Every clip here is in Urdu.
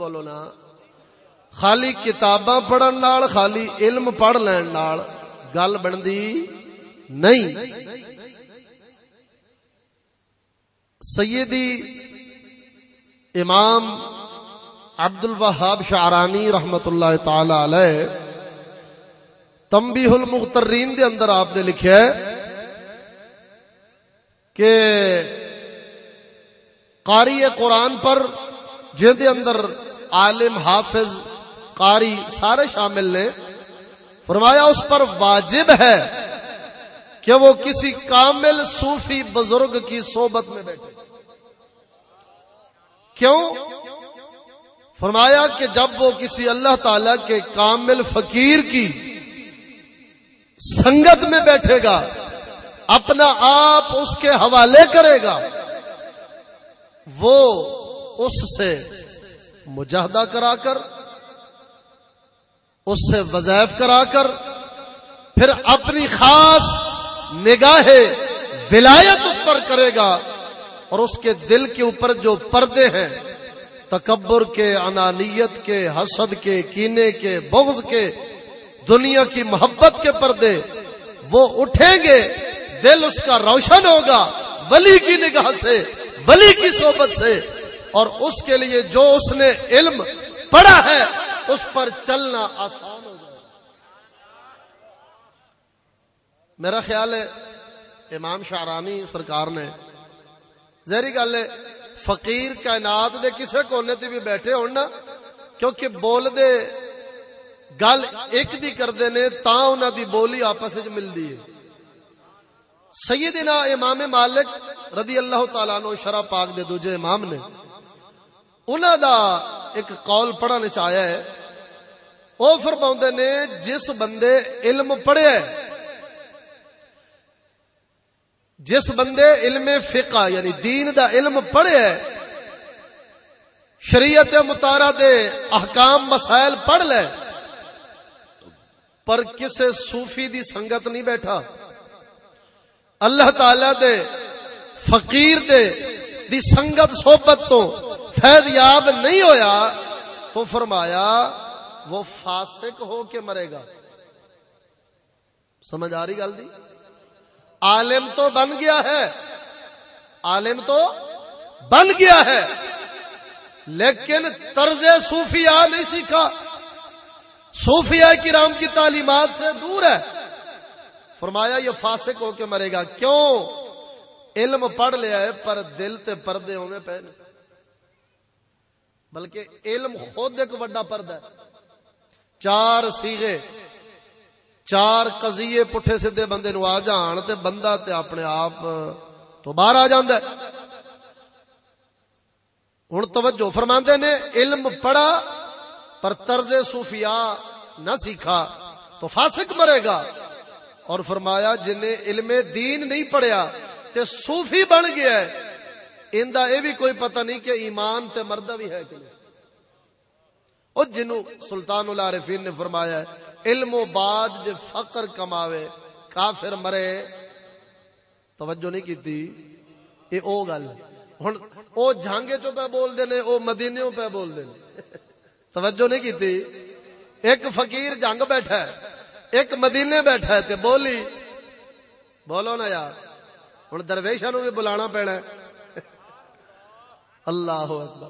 بولو نا خالی کتاباں پڑھن نال خالی علم پڑھ لین نال گل بندی نہیں سیدی امام عبد الوہاب شعرانی رحمت اللہ تعالی علیہ تمبی المخترین دے اندر آپ نے لکھا ہے کہ قاری قرآن پر جن دے اندر عالم، حافظ، قاری سارے شامل نے فرمایا اس پر واجب ہے کہ وہ کسی کامل صوفی بزرگ کی صحبت میں بیٹھے۔ کیوں؟ فرمایا کہ جب وہ کسی اللہ تعالی کے کامل فقیر کی سنگت میں بیٹھے گا، اپنا آپ اس کے حوالے کرے گا، وہ اس سے مجاہدہ کرا کر، اس سے وظائف کرا کر، پھر اپنی خاص نگاہ ولایت اس پر کرے گا اور اس کے دل کے اوپر جو پردے ہیں، تکبر کے، انانیت کے، حسد کے، کینے کے، بغض کے، دنیا کی محبت کے پردے، وہ اٹھیں گے، دل اس کا روشن ہوگا، ولی کی نگاہ سے، ولی کی صحبت سے اور اس کے لیے جو اس نے علم پڑھا ہے، اس پر چلنا آسان ہو جائے میرا خیال ہے، امام شاہرانی سرکار نے زہری گل ہے، فقیر کائنات دے کسے کونے تے بھی بیٹھے ہونا کیونکہ بول دے گل ایک دی کردے نے تا انہاں دی بولی آپس وچ ملدی ہے۔ سیدنا امام مالک رضی اللہ تعالی عنہ شرع پاک دے دوجے امام نے انہاں دا ایک قول پڑھنے چ آیا ہے۔ او فرماوندے نے، جس بندے علم پڑھیا ہے جس بندے علم فقہ یعنی دین دا علم پڑھے ہے شریعت متارا دے احکام مسائل پڑھ لے، پر کسے صوفی دی سنگت نہیں بیٹھا۔ اللہ تعالی دے، فقیر دے، دی سنگت صحبت تو فیض یاب نہیں ہویا تو فرمایا وہ فاسق ہو کے مرے گا۔ سمجھ آ رہی گل دی؟ عالم تو بن گیا ہے۔ عالم تو بن گیا ہے۔ لیکن طرز صوفیاء نہیں سیکھا۔ صوفیاء کی رام کی تعلیمات سے دور ہے۔ فرمایا یہ فاسق ہو کے مرے گا۔ کیوں؟ علم پڑھ لیا ہے، پر دل تے پردے ہوئے پہلے بلکہ علم خود ایک وڈا پردہ ہے۔ چار سیغے، چار قضیے پٹھے سیدھے بندے نو آ جان تے بندہ تے اپنے آپ تو باہر آ جاندا ہے۔ ہن توجہ فرماندے نے، علم پڑھا پر طرز صوفیاء نہ سیکھا تو فاسق مرے گا۔ اور فرمایا جن نے علم دین نہیں پڑھیا تے صوفی بن گیا ہے اندا اے بھی کوئی پتہ نہیں کہ ایمان تے مردہ بھی ہے کہ نہیں۔ او جنو سلطان العارفین نے فرمایا ہے، علم و بعد جے فقر کماوے، کافر مرے۔ توجہ نہیں کیتی۔ اے او گل۔ ہن او جھانگے چوں پہ بول دے نے، او مدینے پہ بول دے نے۔ توجہ نہیں کیتی۔ ایک فقیر جنگ بیٹھا ہے، ایک مدینے بیٹھا ہے تے بولی، بولو نا یار، ہن درویشاں نو بھی بلانا پینا ہے۔ اللہ اکبر۔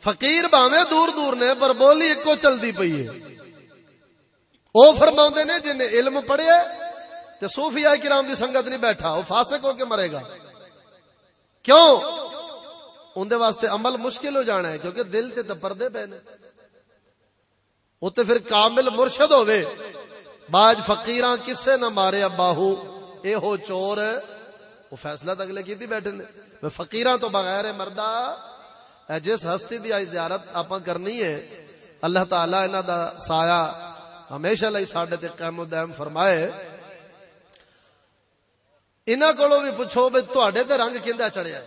فقیر باویں دور دور نے، پر بولی ایکو چلدی پئی ہے۔ او فرما نے جن علم پڑھیا تو صوفیاء کرام دی سنگت نہیں بیٹھا وہ فاسق ہو کے مرے گا۔ کیوں؟ اندر واسطے عمل مشکل ہو جانا ہے، کیونکہ دل تے پردے پے نے۔ وہ تو پھر کامل مرشد ہوئے باج فقیراں کسے نہ مارے باہو اے ہو چور وہ فیصلہ تو اگلے کی بیٹھے نے۔ فقیراں تو بغیر مردہ جس ہستی دی آئی زیارت آپ کرنی ہے، اللہ تعالی انہاں دا سایہ ہمیشہ لئی ساڈے تے و دائم فرمائے۔ انہاں کولوں بھی پوچھو بے تے رنگ کیندا چڑھیا؟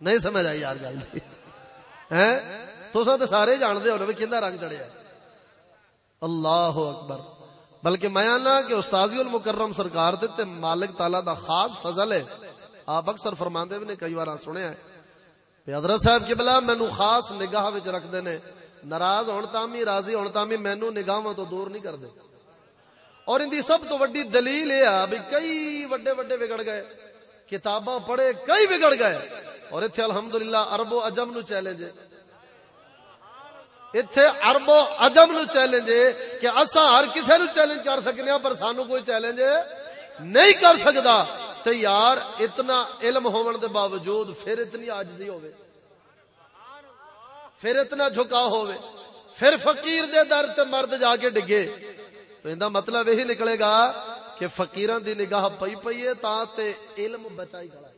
نہیں سمجھ آئی یار گل۔ ہیں؟ تساں سارے جاندے ہو بھی کیندا رنگ چڑھیا۔ اللہ اکبر۔ بلکہ میں آنا کہ استاذی المکرم سرکار دے تے مالک تعالی دا خاص فضل ہے۔ آپ اکثر فرماندے بھی نے کئی بار سنیا ہے۔ حضرت صاحب کی بلا مینو خاص نگاہ رکھتے ہیں ناراض ہون تامی راضی ہون تامی مینو نگاہ تو دور نہیں کرتے اور ان دی سب تو وڈی دلیل یہ بھی کئی وڈے وڈے بگڑ گئے۔ کتاباں پڑھے کئی بگڑ گئے۔ اور اتنے الحمدللہ ارب و اجم نو چیلنج اتنے ارب و اجم نو چیلنج کہ اصا ہر کسی نو چیلنج کر سکنے ہاں پر سانو کوئی چیلنج ہے؟ نہیں کر سکتا تو یار اتنا علم ہون دے باوجود پھر اتنی آجزی ہوئے پھر اتنا جھکا ہوئے پھر فقیر دے در تے مرد جا کے ڈگے۔ تو اندہ مطلب یہی نکلے گا کہ فقیران دی نگاہ پئی پئی ہے تا تے علم بچائی گڑا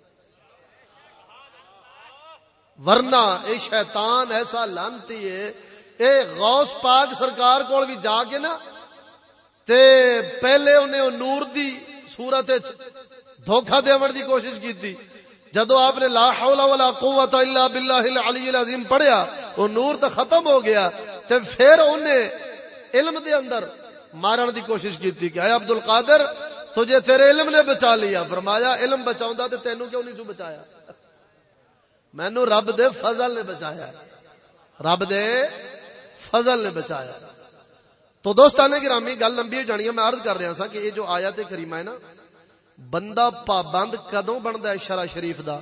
ورنہ اے شیطان ایسا لانتی ہے، اے غوث پاک سرکار کول بھی جا کے نا، تے پہلے انہیں نور دی صورت دھوکھا دیون دی کوشش کی تھی جدو آپ نے لا حول ولا قوت الا باللہ العلی العظیم پڑھیا، وہ نور تو ختم ہو گیا تے پھر انہیں علم دے اندر مارن دی کوشش کی تھی کہ اے عبد القادر تجھے تیرے علم نے بچا لیا۔ فرمایا، علم بچاؤں تے تینوں کیوں نہیں سو بچایا؟ مینو رب دے فضل نے بچایا۔ رب دے فضل نے بچایا۔ تو دوستانے گرامی گل لمبی جانی ہے، میں عرض کر رہا سا کہ یہ جو آیت کریمہ ہے نا، بندہ پابند کدوں بنتا ہے شرع شریف دا؟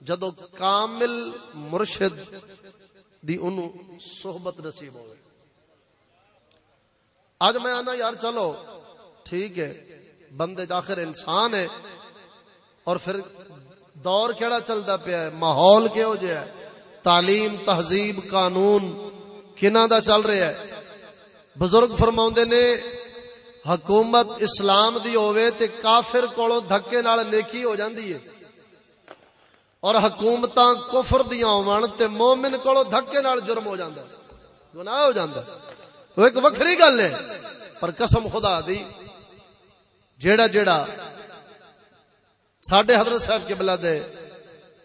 جدو کامل مرشد دی انو صحبت نصیب ہوئے۔ آج میں آنا یار، چلو، ٹھیک ہے، بندے آخر انسان ہے۔ اور پھر دور کیڑا چلتا پیا ہے؟ ماحول کہو جہ ہے؟ تعلیم، تہذیب، قانون کنہ دا چل رہا ہے؟ بزرگ فرما نے، حکومت اسلام دی ہوئے تے کافر کولو دھکے نال نیکی ہو جاندی ہے۔ اور حکومتاں کفر دیاں ہون تے مومن کولو دھکے نال جرم ہو جاندا ہے۔ گناہ ہو جاندا ہے۔ وہ ایک وکھری گل ہے، پر قسم خدا دی، جیڑا جیڑا ساڈے حضرت صاحب کے بلا دے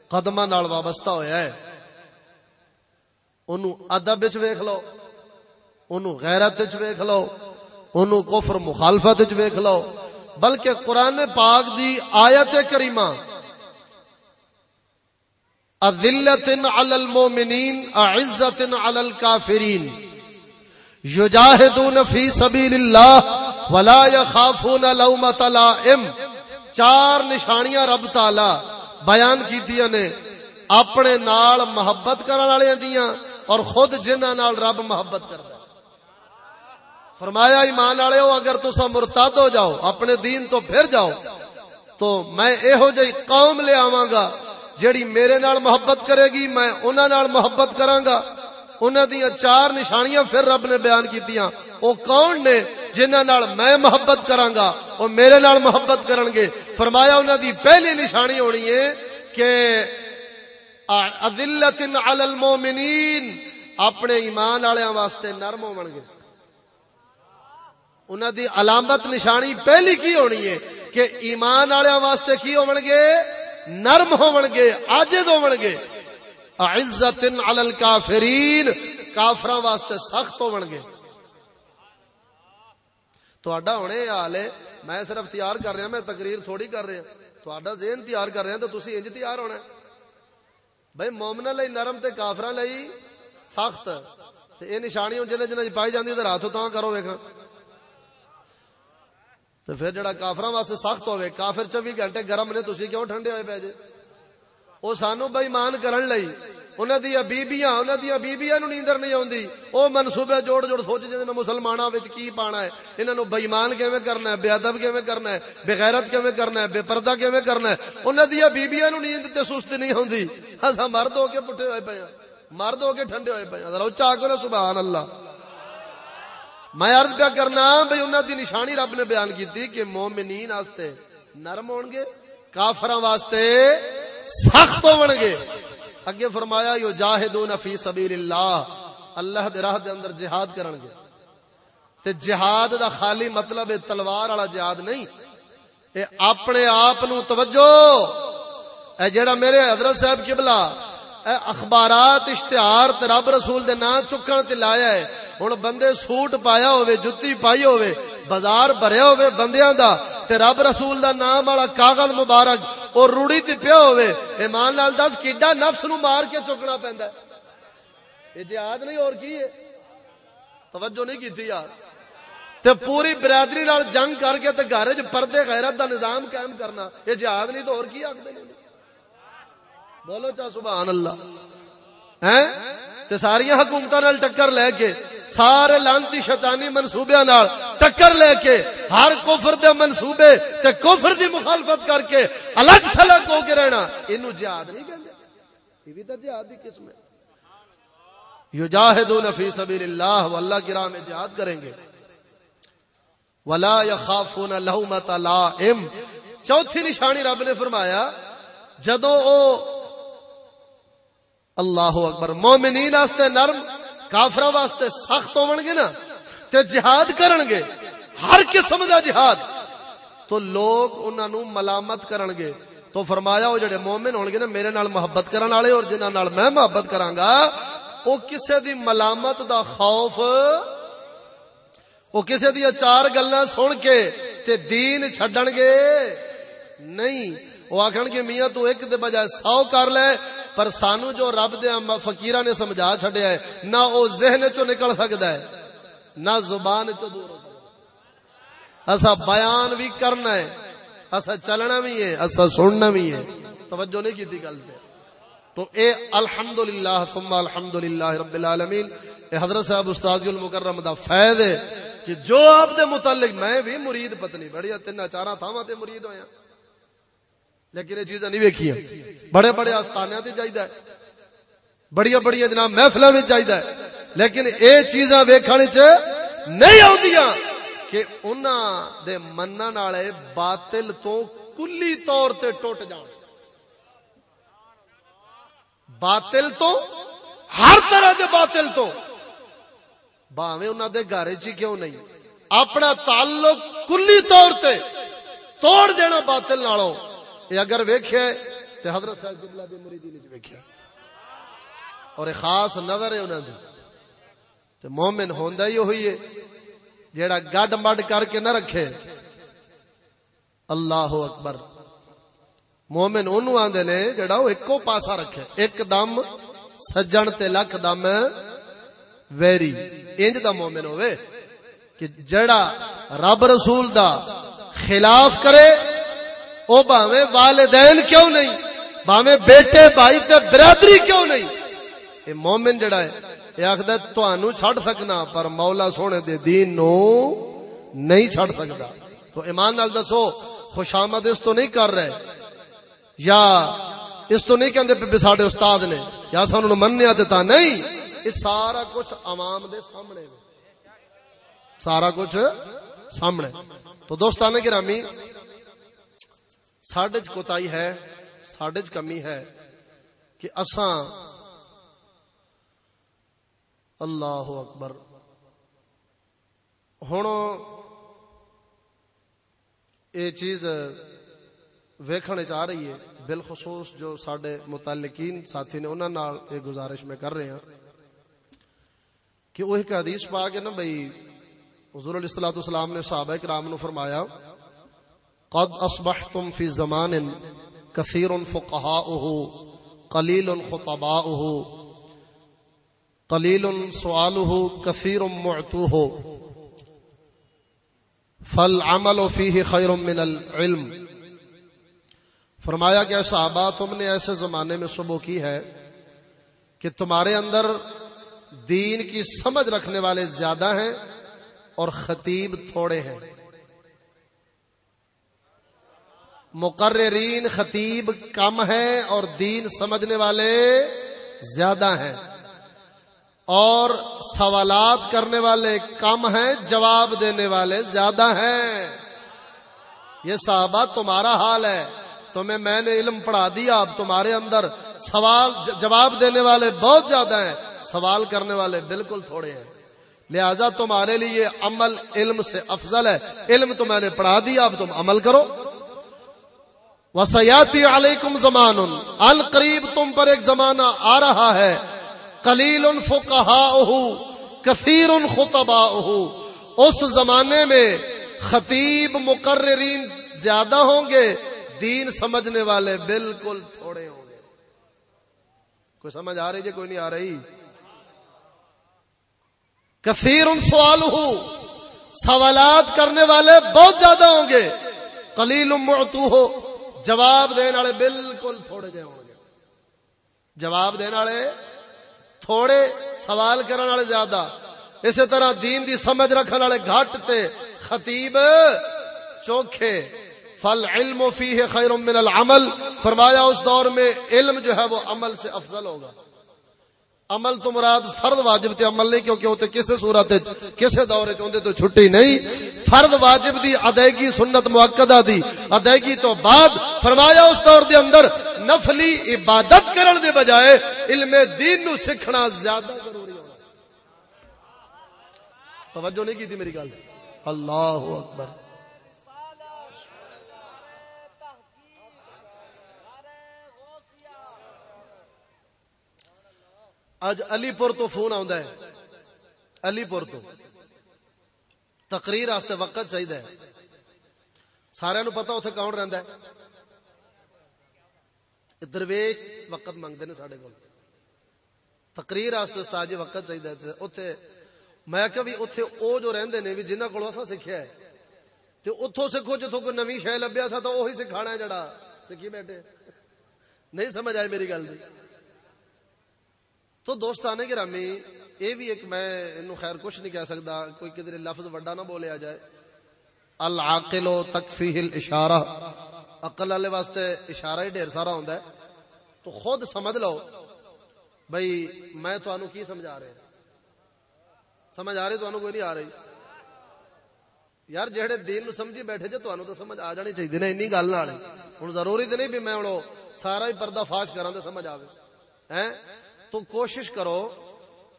قدماں نال وابستہ ہویا ہے، اونوں ادب وچ ویکھ لو۔ اونوں غیرت وچ ویکھ لو اونوں کفر مخالفت وچ ویکھ لو، بلکہ قرآن پاک دی آیت کریمہ اذلت علی المؤمنین اعزت علی الکافرین، یجاہدون فی سبیل اللہ ولا یخافون لومۃ لائم چار نشانیاں رب تعالی بیان کیتیاں نے، اپنے نال محبت کرن والے دیاں اور خود جنہاں نال رب محبت کردا فرمایا، ایمان والے ہو اگر تسا مرتد ہو جاؤ، اپنے دین تو پھر جاؤ، تو میں یہو جی قوم لے آواں گا جیڑی میرے نال محبت کرے گی، میں انہاں نال محبت کراں گا انہاں دیاں چار نشانیاں پھر رب نے بیان کیتیاں۔ او کون نے جنہاں نال میں محبت کراں گا او میرے نال محبت کرن گے فرمایا، انہاں دی پہلی نشانی ہونی ہے کہ اذلت علی المؤمنین اپنے ایمان والےاں واسطے نرم ہون گے انہوں دی علامت نشانی پہلی کی ہونی ہے کہ ایمان والے واسطے کی ہون گے نرم ہون گے آجز ہون گے عزت علی الکافرین، کافراں واسطے سخت ہون گے تہاڈا ہونے حال ہے، میں صرف تیار کر رہا، میں تقریر تھوڑی کر رہا۔ تہاڈا ذہن تیار کر رہا، تو تسی انج تیار ہونا۔ بھائی مومنا لئی نرم تے کافراں لئی سخت۔ تے اے نشانی جنہیں جنہیں پائی جاندی تے ہاتھ تاں کرو، ویکھاں۔ تو پھر جڑا کافر واسطے سخت ہوئے کافر چوبی گھنٹے گرم نے تھی کیوں ٹھنڈے ہوئے پی جے؟ وہ سانو بئی مان کرن لئی، انہاں دی بیبییاں انہاں دی بیبییاں نو نیندر نہیں اوندی او منصوبے جوڑ جوڑ سوچ جے میں مسلماناں وچ کی پانا ہے؟ انہاں نو بے ایمان کیویں کرنا ہے؟ بے ادب کیویں کرنا ہے؟ بے غیرت کیویں کرنا ہے؟ بے پردہ کیویں کرنا ہے؟ انہاں دی بیبییاں نو نیند تے سست نہیں ہوندی اساں مرد ہو کے پٹھے ہوئے پئے ہاں۔ مرد ہو کے ٹھنڈے ہوئے پئے ہاں۔ ذرا اونچا کرو سبحان اللہ۔ میں عرض پیا کرنا بھئی انہاں دی نشانی رب نے بیان کیتی کہ مومنین واسطے نرم ہون گے کافراں واسطے سخت ہون گے اگے فرمایا یو جاہدون فی سبیل اللہ اللہ دے راہ دے اندر جہاد کرن گے تے جہاد دا خالی مطلب ہے تلوار والا جہاد نہیں۔ اے اپنے آپ نو توجہ۔ اے جیڑا میرے حضرت صاحب قبلہ، اے اخبارات اشتہار تے رب رسول دے نام چکن تے لایا ہے ہوں بندے سوٹ پایا ہوئے جتی پائی ہوئے بازار بھریا ہوئے بندیاں دا تے رب رسول دا نام والا کاغذ مبارک اور روڑی تے پیا ہوئے ایمان نال دس کیڈا نفس نو مار کے چکنا پیندا ہے یہ جہاد نہیں اور کی ہے توجہ نہیں کی تھی یار تے پوری برادری نال جنگ کر کے تے گھر وچ پردے غیرت دا نظام قائم کرنا یہ جہاد نہیں تو اور کی آکھدے نے بولو چا سبحان اللہ ہیں تے ساری حکومتاں نال ٹکر لے کے سارے لانتی شیطانی منصوبے نال ٹکر لے کے ہر کفر دے منصوبے تے کفر دی مخالفت کر کے الگ تھلگ ہو کے رہنا۔ اینو جہاد نہیں کہندے۔ یہ بھی تے جہاد دی قسم ہے۔ یجاہدون فی سبیل اللہ واللہ کی راہ میں جہاد کریں گے۔ ولا یخافون لومۃ لائم۔ چوتھی نشانی رب نے فرمایا جدو او اللہ اکبر، مومنین واسطے نرم کافر واسطے سخت ہون گے نا تے جہاد کرن گے ہر قسم دا جہاد۔ تو لوگ انہاں نو ملامت کرن گے تو فرمایا وہ جڑے مومن ہون گے نا، میرے نال محبت کرن والے اور جنہاں نال میں محبت کراں گا او کسے دی ملامت دا خوف، او کسے دی چار گلاں سن کے تے دین چھڈن گے نہیں وہ آخن گے میاں تو ایک دے بجائے سو کر لے، پر سانو جو رب دے فقیرہ نے سمجھا چھڈیا ہے، نہ او ذہن چو نکل سکدا ہے، نہ زبان چو دور ہو سکدا اسا بیان بھی کرنا ہے، اسا چلنا بھی ہے، اسا سننا بھی ہے۔ توجہ نہیں کیتی گل تے۔ تو اے الحمدللہ، ثم الحمدللہ رب العالمین، اے حضرت صاحب استاد المکرم دا فیض ہے کہ جو آپ دے متعلق میں بھی مرید پتنی بڑی تین چارا تھاواں تے مرید ہویا لیکن یہ چیزاں نہیں ویکھیاں۔ بڑے بڑے آستانیاں تے جائیدا ہے۔ بڑی بڑی جناب محفلاں وچ جائیدا ہے۔ لیکن اے چیزاں ویکھن وچ نہیں آوندیاں کہ انہاں دے منن والے باطل تو کلی طور تے ٹوٹ جان۔ باطل تو، ہر طرح دے باطل تو۔ باویں انہوں دے گھر چ کیوں نہیں؟ اپنا تعلق کلی طور تے توڑ دینا باطل نالوں۔ یہ اگر ویکھے تے حضرت صاحب قبلہ دے مریدین وچ ویکھیا۔ اور ایک خاص نظر ہے انہاں دی تے مومن ہوندا ہی ہوئی ہے جیڑا گڈ مڈ کر کے نہ رکھے۔ اللہ اکبر۔ مومن اونوں آندے نے جڑا او اکو پاسا رکھے۔ ایک دم سجن تے لکھ دم ویری۔ انج دا مومن ہوئے کہ جڑا رب رسول دا خلاف کرے او باویں والدین کیوں نہیں؟ باویں بیٹے بھائی تے برادری کیوں نہیں؟ اے مومن جڑا ہے، اے آکھدا تانوں چھڈ سکنا، پر مولا سونے دے دین نو نہیں چھڈ سکدا تو ایمان نال دسو خوشامد اس تو نہیں کر رہے۔ یا اس تو نہیں کہندے پہ ساڈے استاد نے، یا سانوں منیا تے تا نہیں۔ یہ سارا کچھ عوام دے سامنے سارا کچھ سامنے۔ تو دوستان گرامی ساڈے چ کوتائی ہے ساڈے چ کمی ہے کہ اساں اللہ اکبر ہن یہ چیز ویکھنے چاہ رہی ہے بالخصوص جو سڈے متعلقین ساتھی نے انہوں نال یہ گزارش میں کر رہے ہیں کہ وہ ایک حدیث پا کے نا بھائی حضور علیہ الصلوۃ والسلام نے صحابہ کرام نو فرمایا قد اصبحتم فی زمان کثیر فقهاؤه قلیل خطباؤه قلیل سؤاله کثیر معتوه فالعمل فیہ خیر من العلم۔ فرمایا کہ صحابہ تم نے ایسے زمانے میں صبح کی ہے کہ تمہارے اندر دین کی سمجھ رکھنے والے زیادہ ہیں اور خطیب تھوڑے ہیں۔ مقررین خطیب کم ہیں اور دین سمجھنے والے زیادہ ہیں اور سوالات کرنے والے کم ہیں، جواب دینے والے زیادہ ہیں۔ یہ صحابہ، تمہارا حال ہے۔ تمہیں میں نے علم پڑھا دیا، اب تمہارے اندر سوال، جواب دینے والے بہت زیادہ ہیں۔ سوال کرنے والے بالکل تھوڑے ہیں۔ لہذا تمہارے لیے عمل علم سے افضل ہے۔ علم تو میں نے پڑھا دیا، اب تم عمل کرو۔ وسیاتی علیکم زمان۔ القریب تم پر ایک زمانہ آ رہا ہے۔ کلیل فقہا کثیر خطبا اس زمانے میں خطیب مقررین زیادہ ہوں گے، دین سمجھنے والے بالکل تھوڑے ہوں گے۔ کوئی سمجھ آ رہی جی؟ کوئی نہیں آ رہی۔ کثیر ان سوال ہو سوالات کرنے والے بہت زیادہ ہوں گے۔ کلیل معتو ہو جواب دینے والے بالکل تھوڑے جے ہوں گے جواب دینے والے تھوڑے، سوال کرنے والے زیادہ۔ اسی طرح دین دی سمجھ رکھنے والے گھٹ تے خطیب چوکھے۔ فل علم فی ہے خیر من العمل۔ فرمایا اس دور میں علم جو ہے وہ عمل سے افضل ہوگا۔ عمل تو مراد فرد واجب تے عمل نہیں، کیونکہ ہوتے کسے صورت کسے دورے چاہتے تو چھٹی نہیں۔ فرد واجب دی ادائیگی سنت موقع دی ادائیگی تو بعد فرمایا اس دور دے اندر نفلی عبادت کرن دے بجائے علم دین نو سکھنا زیادہ ضروری ہونا۔ توجہ نہیں کی تھی میری گل؟ اللہ اکبر۔ اج علی پور تو فون ہے۔ علی پور تو۔ تقریر واسطے وقت چاہیے سارا نو پتا اتنے کون رہتا ہے۔ درویش وقت منگتے ہیں سارے کو تقریر واسطے استاد جی وقت چاہیے اتنے میں کہ بھی اتنے وہ جو رہتے ہیں بھی جنہ کو سیکھا ہے تو اتوں سیکھو جتوں کوئی نمی شہ لبیا سا تو وہی سکھانا ہے جڑا۔ سیکھی بیٹھے۔ نہیں سمجھ آئے میری گل جی۔ تو دوست آنے گرامی یہ بھی ایک میں انو خیر کچھ نہیں کہہ سکتا، کوئی کدھر لفظ وڈا نہ بولے آ جائے۔ العاقل و تکفیہ الاشارہ۔ عقل والے واسطے اشارہ ہی ڈھیر سارا ہوندا ہے۔ تو خود سمجھ لو۔ بھائی میں تو کی سمجھا رہے سمجھ آ رہی تو کوئی نہیں آ رہی؟ یار جہے دین نو سمجھی بیٹھے جے تو تو سمجھ آ جانی چاہیے نا اینی گل نال۔ ہن ضروری تے نہیں بھی میں ہن سارا ہی پردہ فاش کراں تے سمجھ آوے۔ ہیں؟ تو کوشش کرو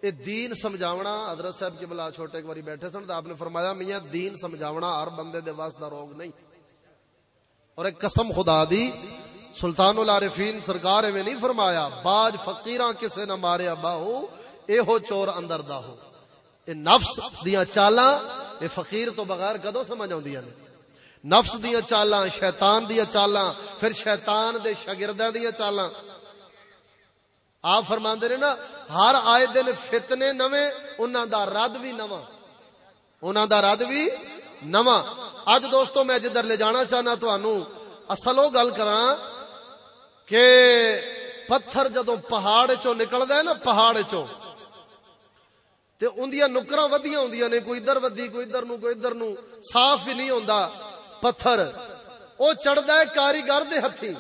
یہ دین سمجھاونا، حضرت صاحب کی بلا چھوٹے ایک باری بیٹھے سن تو آپ نے فرمایا، میاں، دین سمجھاونا ہر بندے دے واسطہ روگ نہیں۔ اور ایک قسم خدا دی، سلطان العارفین سرکار میں نہیں فرمایا، باج فقیراں کسے نہ مارے ابا ہو اے ہو چور اندر دا ہو۔ اے نفس دیاں چالاں، اے فقیر تو بغیر کدو سمجھ آوندیاں نے؟ نفس دیاں چالاں، شیطان دیاں چالاں، پھر شیطان دے شاگرداں دیاں چالاں۔ آپ فرما نے نا، ہر آئے دن فتنے نویں انہوں دا رد بھی نواں۔ انہوں دا رد بھی نواں۔ اج دوستو، میں جدھر لے جانا چاہنا تو اصل وہ گل کرا کہ پتھر جدو پہاڑ چو نکلدا ہے نا، پہاڑ چو تے اندیاں نکراں ودیاں ہوندیاں نے، کوئی ادھر ودی، کوئی ادھر نو کوئی ادھر نو صاف بھی نہیں ہوندا پتھر۔ او چڑھدا ہے کاریگر دے ہتھی۔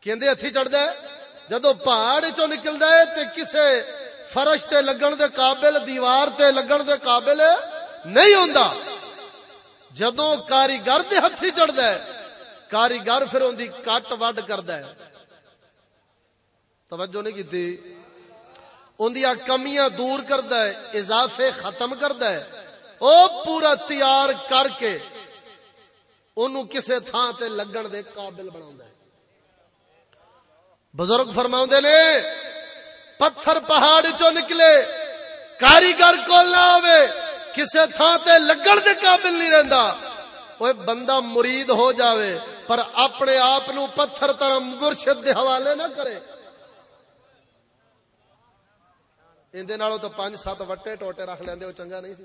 کہندے ہتھی چڑھدا ہے؟ جدو پہاڑ چو نکلدا ہے تے کسے فرش تے لگن دے قابل، دیوار تے لگن دے قابل نہیں ہوندا۔ جدو کاریگر دے ہتھی چڑھدا ہے، کاریگر پھر اون دی کٹ وڈ کردا ہے۔ توجہ نہیں کیتی؟ اون دی کمیاں دور کردا ہے، اضافے ختم کردا ہے۔ او پورا تیار کر کے اونوں کسے تھان تے لگن دے قابل بناوندا ہے۔ بزرگ فرما نے، پتھر پہاڑ چو نکلے، کاریگر کو نہ ہوئے کسے تھان تے لگن دے قابل نہیں رہندا۔ اوے بندہ مرید ہو جاوے، پر اپنے آپ نو پتھر طرح مرشد دے حوالے نہ کرے۔ اندے نالوں تو پانچ سات وٹے ٹوٹے رکھ لیندے او چنگا نہیں سی۔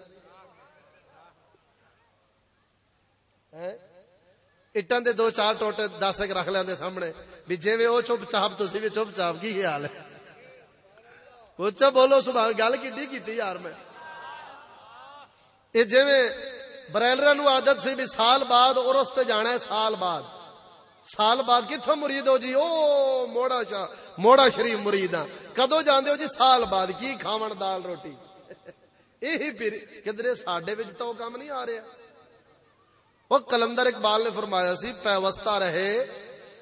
اٹن دے دو چار ٹوٹے دس ایک رکھ لیندے سامنے۔ بھی جی وہ چپ چاپ تو بھی چپ چاپ کی حال ہے کچھ بولو سبحان گل کی یار میں یہ جی برائلر نو عادت سی بھی سال بعد اور اس جانا ہے سال بعد سال بعد کتوں مرید ہو جی او موڑا شاہ موڑا شریف مرید ہاں کدو جانے ہو جی سال بعد کی کھاون دال روٹی یہی پھر کدھر ساڈے تو کام نہیں آ رہا وہ کلندر اقبال نے فرمایا سی پیوستہ رہے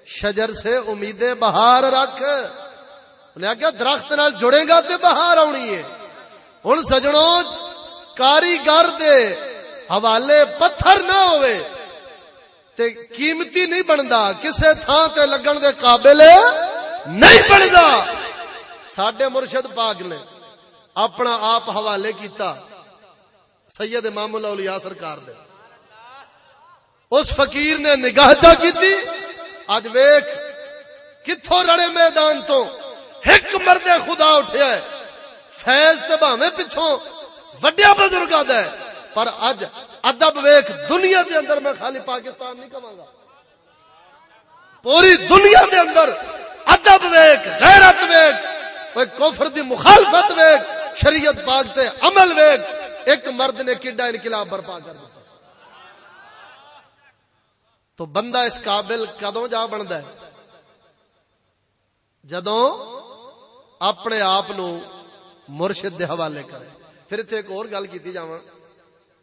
شجر سے امیدیں بہار رکھ۔ انہیں کیا درخت نال جڑے گا تے بہار آنی ہے۔ ہوں سجڑوں کاریگر دے حوالے پتھر نہ ہوئے۔ تے قیمتی نہیں بنتا کسے تھان تے لگن دے قابل نہیں بنتا سڈے مرشد پاک نے اپنا آپ حوالے کیتا۔ سید امام الاولیاء سرکار دے۔ اس فقیر نے نگاہ چا کی اج ویکھ، کتھوں رڑے میدان تو؟ ایک مرد خدا اٹھیا ہے۔ فیض تے بھاویں پچھوں وڈیا بزرگاں دا ہے۔ پر اج ادب ویکھ، دنیا دے اندر میں خالی پاکستان نہیں کہاں گا۔ پوری دنیا دے اندر ادب ویکھ، غیرت ویکھ، کوئی کفر دی مخالفت ویکھ، شریعت پاک تے عمل ویکھ۔ ایک مرد نے کڈا انقلاب برپا کر دیا۔ تو بندہ اس قابل کدوں جا بنتا ہے؟ جدوں اپنے آپ مرشد دے حوالے کرے۔ پھر اتنے ایک اور گل کی جا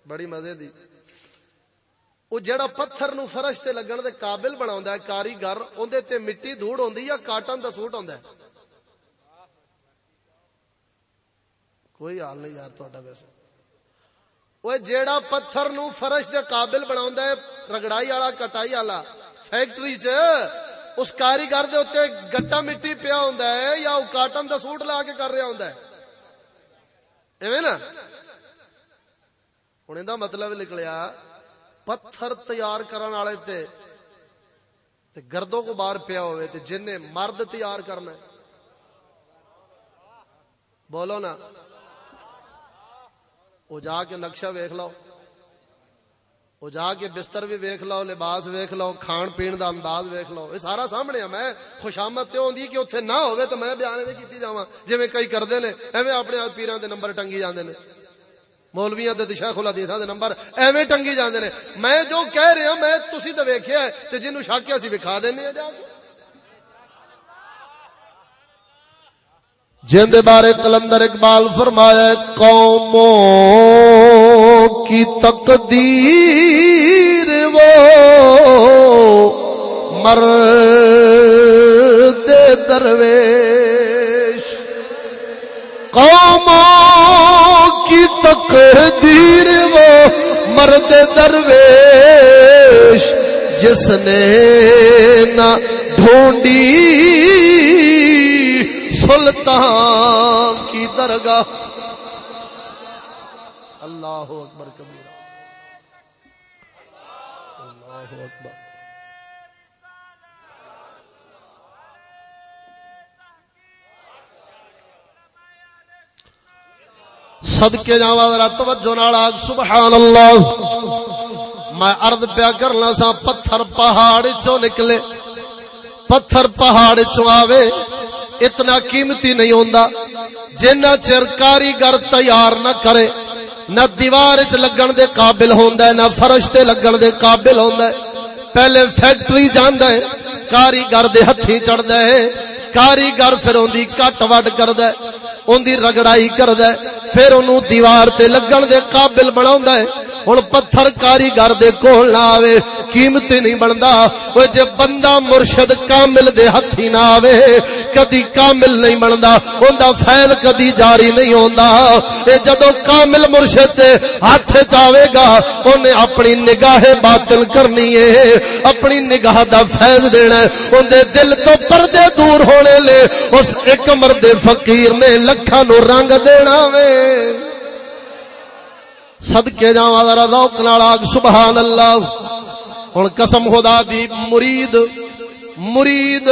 بڑی مزے دی۔ وہ جڑا پتھر نو فرش تے لگن دے قابل بنا ہے، کاریگر اندر تے مٹی دھوڑ ہوندی یا کاٹن دا سوٹ ہوندا ہے؟ کوئی حال نہیں یار تہاڈا ویسے۔ وہ جیڑا پتھر نو فرش دے قابل بنا رگڑائی والا کٹائی والا فیکٹری چ اس کاریگر دے اتنے گٹا مٹی پیا ہوندا ہے یا وہ کاٹن دا سوٹ لا کے کر رہا ہوندا ہے ایویں نا ہن دا مطلب نکلیا پتھر تیار کرن والے تے تے گردوں کو باہر پیا ہوئے تے جن نے مرد تیار کرنا ہے بولو نا وہ جا کے نقشہ ویکھ لو۔ وہ جا کے بستر بھی ویکھ لو، لباس ویکھ لو، کھان پین دا انداز ویکھ لو۔ یہ سارا سامنے میں خوشامد تے ہوندی کہ اوتھے نہ ہوے تو میں بیان وی کیتی جاواں۔ جویں کئی کردے نے، ایویں اپنے پیراں دے نمبر ٹنگی جاندے نے۔ مولویاں تے شیخ الحدیثاں دے نمبر ایویں ٹنگی جاندے نے۔ میں جو کہہ رہا ہاں، میں تسی تے ویکھیا ہے تے جنوں شک ہے، اسی وکھا دینے جا کے۔ جن بارے کلندر اقبال فرمایا قوموں کی تقدیر وہ مر دے درویش۔ قوموں کی تقدیر وہ مرد درویش، جس نے نہ ڈھونڈی سلطان کی درگاہ۔ اللہ اکبر کبیر اللہ اکبر۔ صدقے جاوا ذرا توجہ نال سبحان اللہ میں عرض پیا کرنا سا، پتھر پہاڑ چوں نکلے؟ پتھر پہاڑ چوں آوے؟ اتنا قیمتی نہیں ہوندا۔ جنہ چر کاریگر تیار نہ کرے، نہ دیوار چ لگن دے قابل ہوندا ہے، نہ فرش تے لگن دے قابل ہوندا ہے۔ پہلے فیکٹری جاندا ہے، کاریگر دے ہتھی چڑھدا ہے۔ کاریگر پھر اوندی کٹ وڈ کردا ہے۔ اون رگڑائی کردا ہے، پھر اونوں دیوار تے لگن دے قابل بناوندا ہے۔ ہوں پتھر کاریگر دے کول نہ آوے قیمت نہیں بنتا وہ جے بندہ مرشد کامل دے ہتھی نہ آوے، کدی کامل نہیں بنتا اوندا فیض کدی جاری نہیں ہوندا۔ اے جدو کامل مرشد دے ہاتھ چاوے گا، اونے اپنی نگاہ باطل کرنی ہے۔ اپنی نگاہ دا فیض دینا اون دے دل تو پردے دور ہونے لے، اس ایک مرد فقیر نے اکھا نو رنگ دینا وے صدقے جاواں ذرا ذوق نال آگ سبحان اللہ ہن قسم خدا دی مرید مرید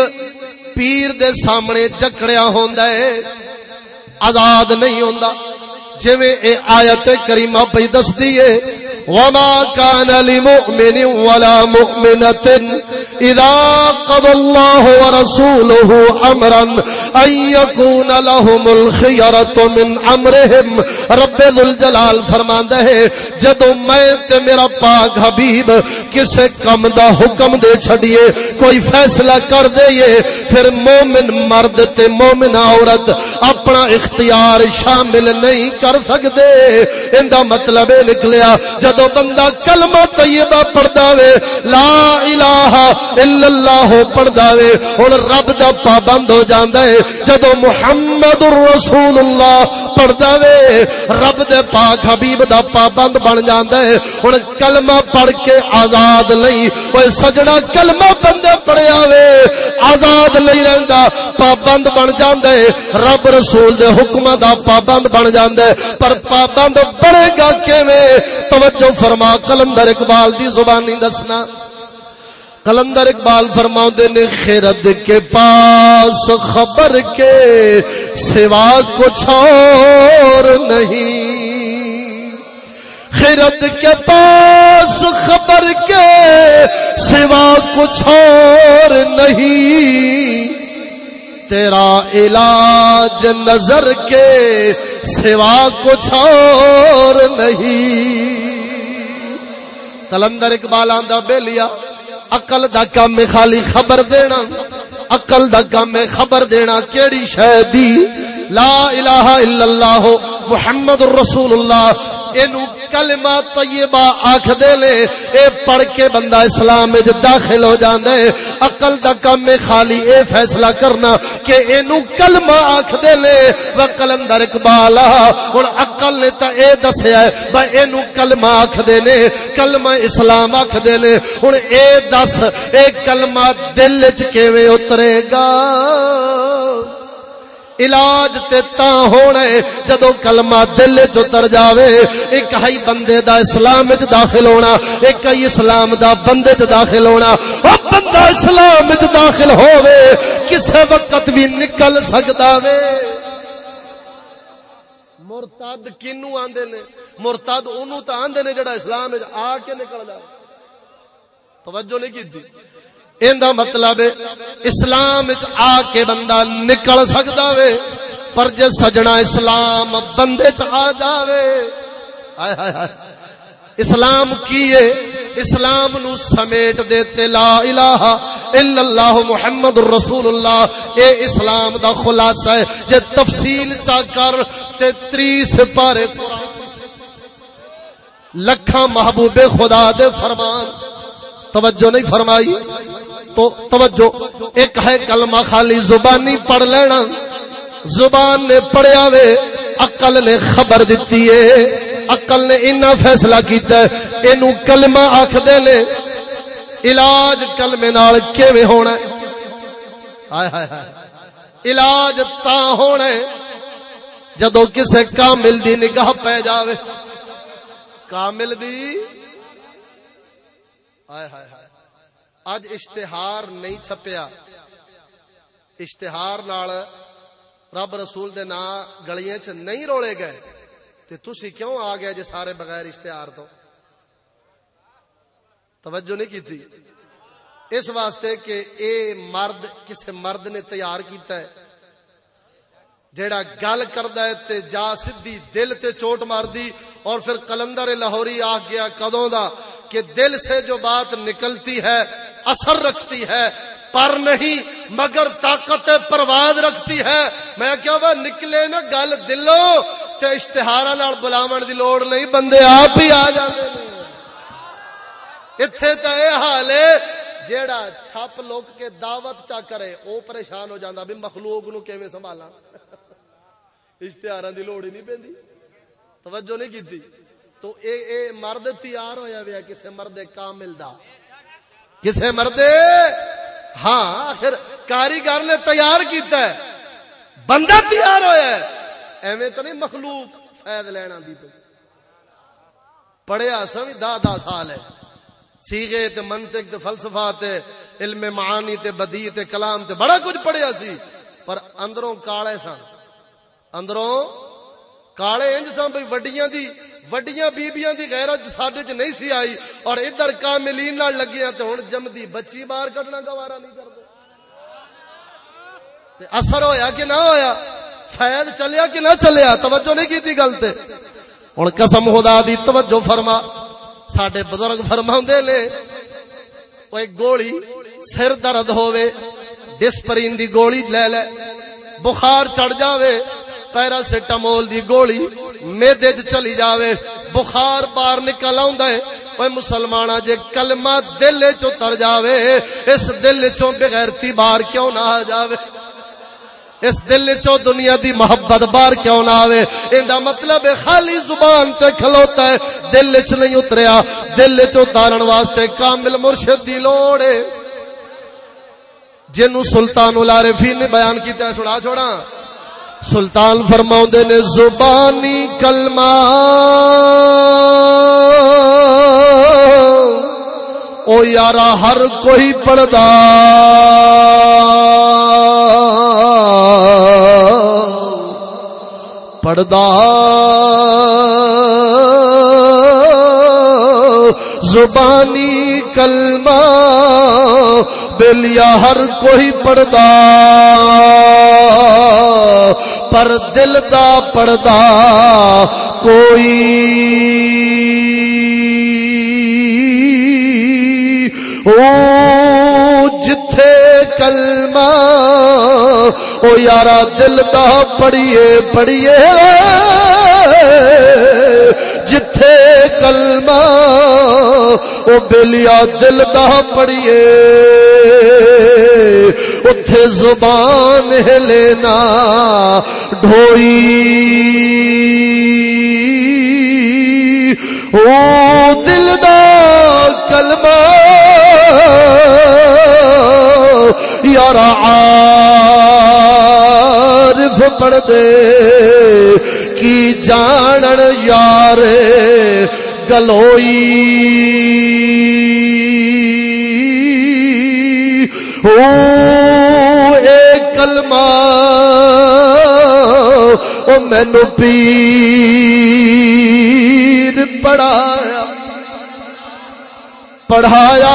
پیر دے سامنے جکڑیا ہوندا ہے آزاد نہیں ہوندا جویں اے آیت کریمہ پہ دسدی ہے وما كان لمؤمن ولا مؤمنة إذا قضى الله ورسوله أمرا أن يكون لهم الخيرة من أمرهم۔ رب ذو الجلال فرمان ہے جدو میں تے میرا پاک حبیب کسے کم دا حکم دے چھڑیے کوئی فیصلہ کر دئیے، پھر مومن مرد تے مومن عورت اپنا اختیار شامل نہیں کر کر سکتے اندہ مطلب نکلیا، جدو بندہ کلمہ طیبہ پڑھدا وے، لا الہ الا اللہ پڑھدا وے، ہن رب دا پابند ہو جاندا ہے جدو محمد الرسول اللہ پڑھدا وے رب دے پاک حبیب دا پابند بن جاندا ہے۔ ہن کلمہ پڑھ کے آزاد نہیں اوے سجنا کلمہ بندے پڑھیا وے آزاد نہیں رہندا، پابند بن جاندا ہے۔ رب رسول دے حکم دا پابند بن جاندا ہے۔ پر پابند بنے گا کیویں؟ توجہ فرما، کلندر اقبال دی زبانی دسنا۔ کلندر اقبال فرماؤں نے، خیرت کے پاس خبر کے سوا کچھ اور نہیں۔ خیرت کے پاس خبر کے سوا کچھ اور نہیں۔ تیرا علاج نظر کے سوا کچھ اور نہیں۔ کلندر اقبال آندہ بے لیا۔ اقل دا کام میں خالی خبر دینا۔ اقل دا کام میں خبر دینا کیڑی شہدی لا الہ الا اللہ محمد رسول اللہ۔ اینو کلمہ طیبہ آکھ دے لے، اے پڑھ کے بندہ اسلام میں داخل ہو جاندے۔ عقل دا کم میں خالی اے فیصلہ کرنا کہ اینو کلمہ آکھ دے لے و کلندر اقبالا اور عقل نے تا اے دسیا ہے با اینو کلمہ آکھ دے لے کلمہ اسلام آکھ دے لے اور اے دس، اے کلمہ دل چکے میں اترے گا؟ علاج تے تا ہونا ہے۔ جدو کلمہ دل چ اتر جاوے، ایک ہی بندے دا اسلام وچ داخل ہونا، ایک ہی اسلام دا بندے چ داخل ہونا۔ او بندہ اسلام وچ داخل ہووے، کسے وقت بھی نکل سکدا وے۔ مرتد کینو آندے نے؟ مرتد اونوں تا آندے نے جڑا اسلام وچ آ کے نکل جائے توجہ نہیں کیتی۔ ایندا مطلب ہے اسلام آ کے بندہ نکل سکتا وے، پر جے سجنا اسلام بندے چ آ جاوے۔ اسلام کیے اسلام نو سمیٹ دیتے لا الہ الا اللہ محمد الرسول اللہ۔ اے اسلام دا خلاصہ ہے۔ جے تفصیل چا کر تے 30 پارے قرآن لکھاں محبوب خدا دے فرمان۔ توجہ نہیں فرمائی؟ تو توجہ، ایک ہے کلمہ خالی، زبانی پڑھ لینا۔ زبان نے پڑھیا وے، عقل نے خبر دیتی ہے عقل نے اتنا فیصلہ کیتا ہے اینو کلمہ آکھ دے لے علاج کلمے نال کیویں ہونا ہے ہائے ہائے ہائے۔ علاج تا ہونا ہے جدو کسے کامل دی نگاہ پہ جاوے۔ کامل دی؟ ہائے ہائے ہائے۔ اج اشتہار نہیں چھپیا اشتہار نال رب رسول دے نا گلیاں چ نہیں رولے گئے تے تسی کیوں آ گئے جے سارے بغیر اشتہار تو توجہ نہیں کی تھی اس واسطے کہ اے مرد کسے مرد نے تیار کیتا ہے جیڑا گل کردا ہے تے جا سدھی دل تے چوٹ مار دی اور پھر کلندر لاہوری آ گیا کدوں دا کہ دل سے جو بات نکلتی ہے، اثر رکھتی ہے، پر نہیں، مگر طاقت پرواز رکھتی ہے۔ میں کیا وہ نکلے نا گل دلو، تے اشتہار بلاو دی لوڑ نہیں، بندے آپ ہی آ جاتے تو یہ حال ہے، جیڑا چھپ لوگ کے دعوت چا کرے، او پریشان ہو جاتا بھی مخلوق نو کیویں سنبھالا اشتہار دی لوڑ ہی نہیں پی توجہ نہیں کی تو اے اے مرد تیار ہویا ویا کسے مرد کامل دا۔ کسے مردے ہاں آخر کاریگر نے تیار کیتا ہے۔ بندہ تیار ہویا ہے۔ ایویں تو نہیں مخلوق فائد لینا دی پہ پڑھیا سوی دا دا سال ہے۔ سیغے تے منطق تے فلسفہ تے علم معانی تے بدی تے کلام تے بڑا کچھ پڑھیا سی۔ پر اندروں کالے سن۔ اندروں کالے انج سن بھئی وڈیاں دی، وڈیاں بیبیاں دی غیرت ساڈے چ نہیں سی آئی اور ادھر کاملین نال لگیاں تے ہن جمدی بچی باہر کڈنا گوارا نہیں کردے تے اثر ہویا کہ نہ ہویا؟ فیض چلیا کہ نہ چلیا؟ توجہ نہیں کیتی گل تے۔ ہن قسم خدا دی، توجہ فرما۔ ساڈے بزرگ فرماوندے نے اوے گولی سر درد ہووے، ڈسپرین دی گولی لے لے، بخار چڑھ جاوے۔ پیراسیٹامول دی گولی میدے چ چلی جاوے۔ بخار باہر نکل آ مسلمان جے کلمہ دل چو تر جاوے، اس دل چو بغیرتی باہر کیوں نہ آ جاوے؟ اس دل چو دنیا دی محبت بار کیوں نہ آوے؟ ایندا مطلب ہے خالی زبان تے کھلوتا ہے۔ دل چ نہیں اتریا۔ دل چ اتارن واسطے کامل مرشد دی لوڑ ہے۔ جنوں سلطان العارفین نے بیان کیتا ہے، سنا چھوڑا سلطان فرماؤں دے نے زبانی کلمہ او یارا ہر کوئی پڑھدا پڑھدا زبانی کلمہ بلیا ہر کوئی پڑھدا پر دل دا پڑھدا کوئی او جتھے کلمہ، او یارا دل دا پڑھیے پڑھیے۔ جتھے کلمہ او بلیا دل دا پڑھیے۔ اتے زبان لینا ڈھوئی۔ او دل دا کلمہ یار عارف پڑھ دے۔ کی جانن یار گلوئی او اے کلمہ او مینو پیر پڑھایا پڑھایا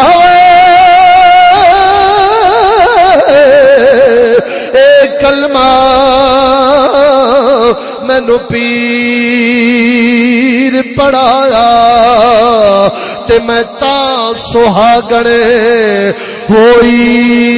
میں تا سہاگنے ہوئی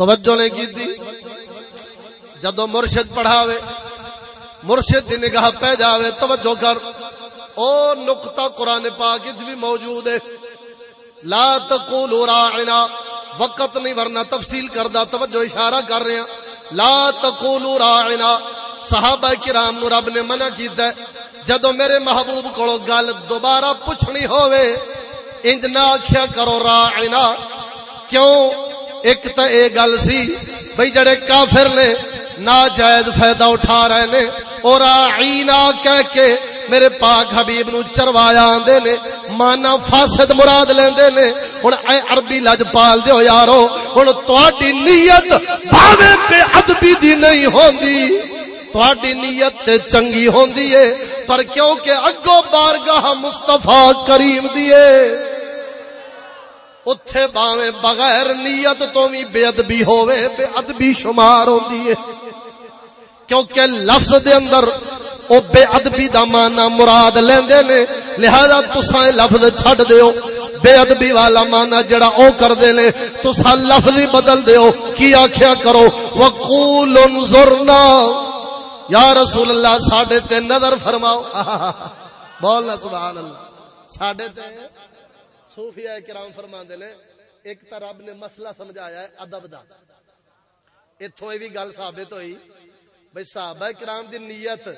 توجہ نہیں کی تھی۔ جدو مرشد پڑھاوے، مرشد دی نگاہ پہ جاوے، توجہ کر۔ او نقطہ قرآن پاک بھی موجود ہے۔ لا تقولوا راعنا، وقت نہیں ورنہ تفصیل کردہ توجہ اشارہ کر رہے ہیں۔ لا تقولوا راعنا، صحابہ کرام نو رب نے منع کیتا ہے۔ جدو میرے محبوب کو گل دوبارہ پوچھنی ہوئے انج نہ آکھیا کرو راعنا، کیوں؟ ایک تو یہ گل سی بھائی جڑے کافر نے ناجائز فائدہ اٹھا رہے نے اور آئینا کہہ کے میرے پاک حبیب نو چروایا آندے نے، مانا فاسد مراد لیندے نے، ہن اے عربی لج پال دیو یارو، ہن تواڈی نیت بھاوے بے ادبی دی نہیں ہوندی، تواڈی نیت تے چنگی ہوندی ہے پر کیونکہ اگوں بارگاہ مصطفی کریم دیے اتے باوے بغیر نیت تو بھی بے ادبی ہوے بے ادبی شمار ہوندی ہے۔ کیونکہ لفظ دے اندر او بے ادبی دا معنی مراد لیندے نے، لہذا تساں لفظ چھڈ دیو۔ بے ادبی والا معنی جڑا او کر دے نے، تساں لفظ ہی بدل دیو۔ کی آکھیا کرو؟ وقول انظرنا یا رسول اللہ، ساڈے تے نظر فرماؤ۔ بولنا سبحان اللہ۔ ساڈے تے صوفیاء کرام فرما نے، ایک تو رب نے مسئلہ سمجھایا ہے ادب دا۔ اتوں یہ بھی گل ثابت ہوئی بھائی صحابہ کرام دی نیت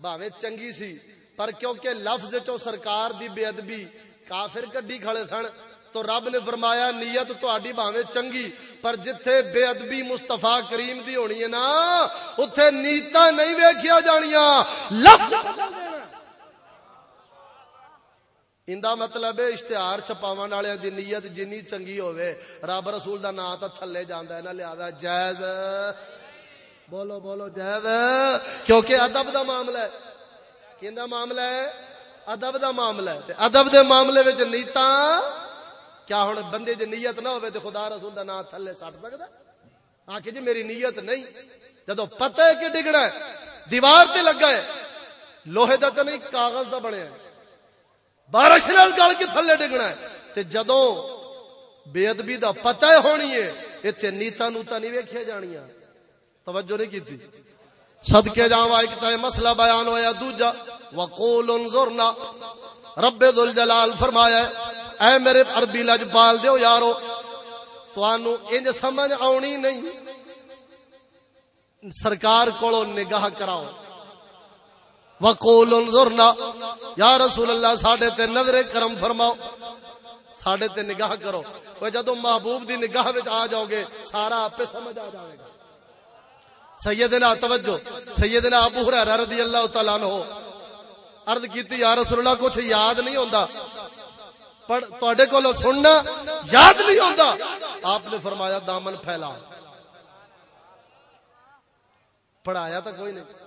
بھاوے چنگی سی، پر کیونکہ لفظ چو سرکار دی بے ادبی کافر کڈی کھڑے سن تو رب نے فرمایا نیت تہاڈی بھاوے چنگی، پر جتھے بے ادبی مصطفی کریم دی ہونی ہے نا اوتھے نیتا نہیں ویکھیا جانیاں۔ لفظ اندا مطلب ہے اشتہار چھپاون والے دی نیت جنی چنگی ہوے رب رسول دا نام تا تھلے جاندا ہے نا لہذا جائز بولو بولو جائز کیونکہ ادب دا معاملہ ہے کیندا معاملہ ہے ادب دا معاملہ ہے تے ادب دے معاملے وچ نیتا کیا ہن بندے دی نیت نہ ہوے تے خدا رسول دا نام تھلے سٹ سکدا آ جی میری نیت نہیں جدو پتہ ہے کہ ڈگنا ہے دیوار تے لگا ہے لوہے دا تے نہیں کاغذ دا بنیا ہے بارش نال گل کے تھلے ڈگنا ہے۔ تے جدوں بے ادبی دا پتہ ہونی ہے ایتھے نیتا نوتا نہیں ویکھیا جانیاں۔ توجہ نہیں کیتی۔ صدقے جاواں ایک تے مسئلہ بیان ہویا دوجا۔ وقول انظرنا۔ رب ذل جلال فرمایا اے میرے عربی لجپال دیو یارو، توانو انج سمجھ آونی نہیں۔ سرکار کولو نگاہ کراؤ۔ وقول انظرنا. یا رسول اللہ، ساڈے تے نظر کرم فرماؤ، ساڈے تے نگاہ کرو۔ وہ جدو محبوب دی نگاہ وچ آ جاؤ گے سارا آپ سمجھ آ جائے گا۔ سیدنا، توجہ، سیدنا ابو ہریرہ رضی اللہ تعالی عنہ۔ عرض کیتی، یا رسول اللہ، کچھ یاد نہیں ہوندا۔ پر تواڈے کولو سننا یاد نہیں ہوندا۔ آپ نے فرمایا، دامن پھیلا پڑھایا تو کوئی نہیں۔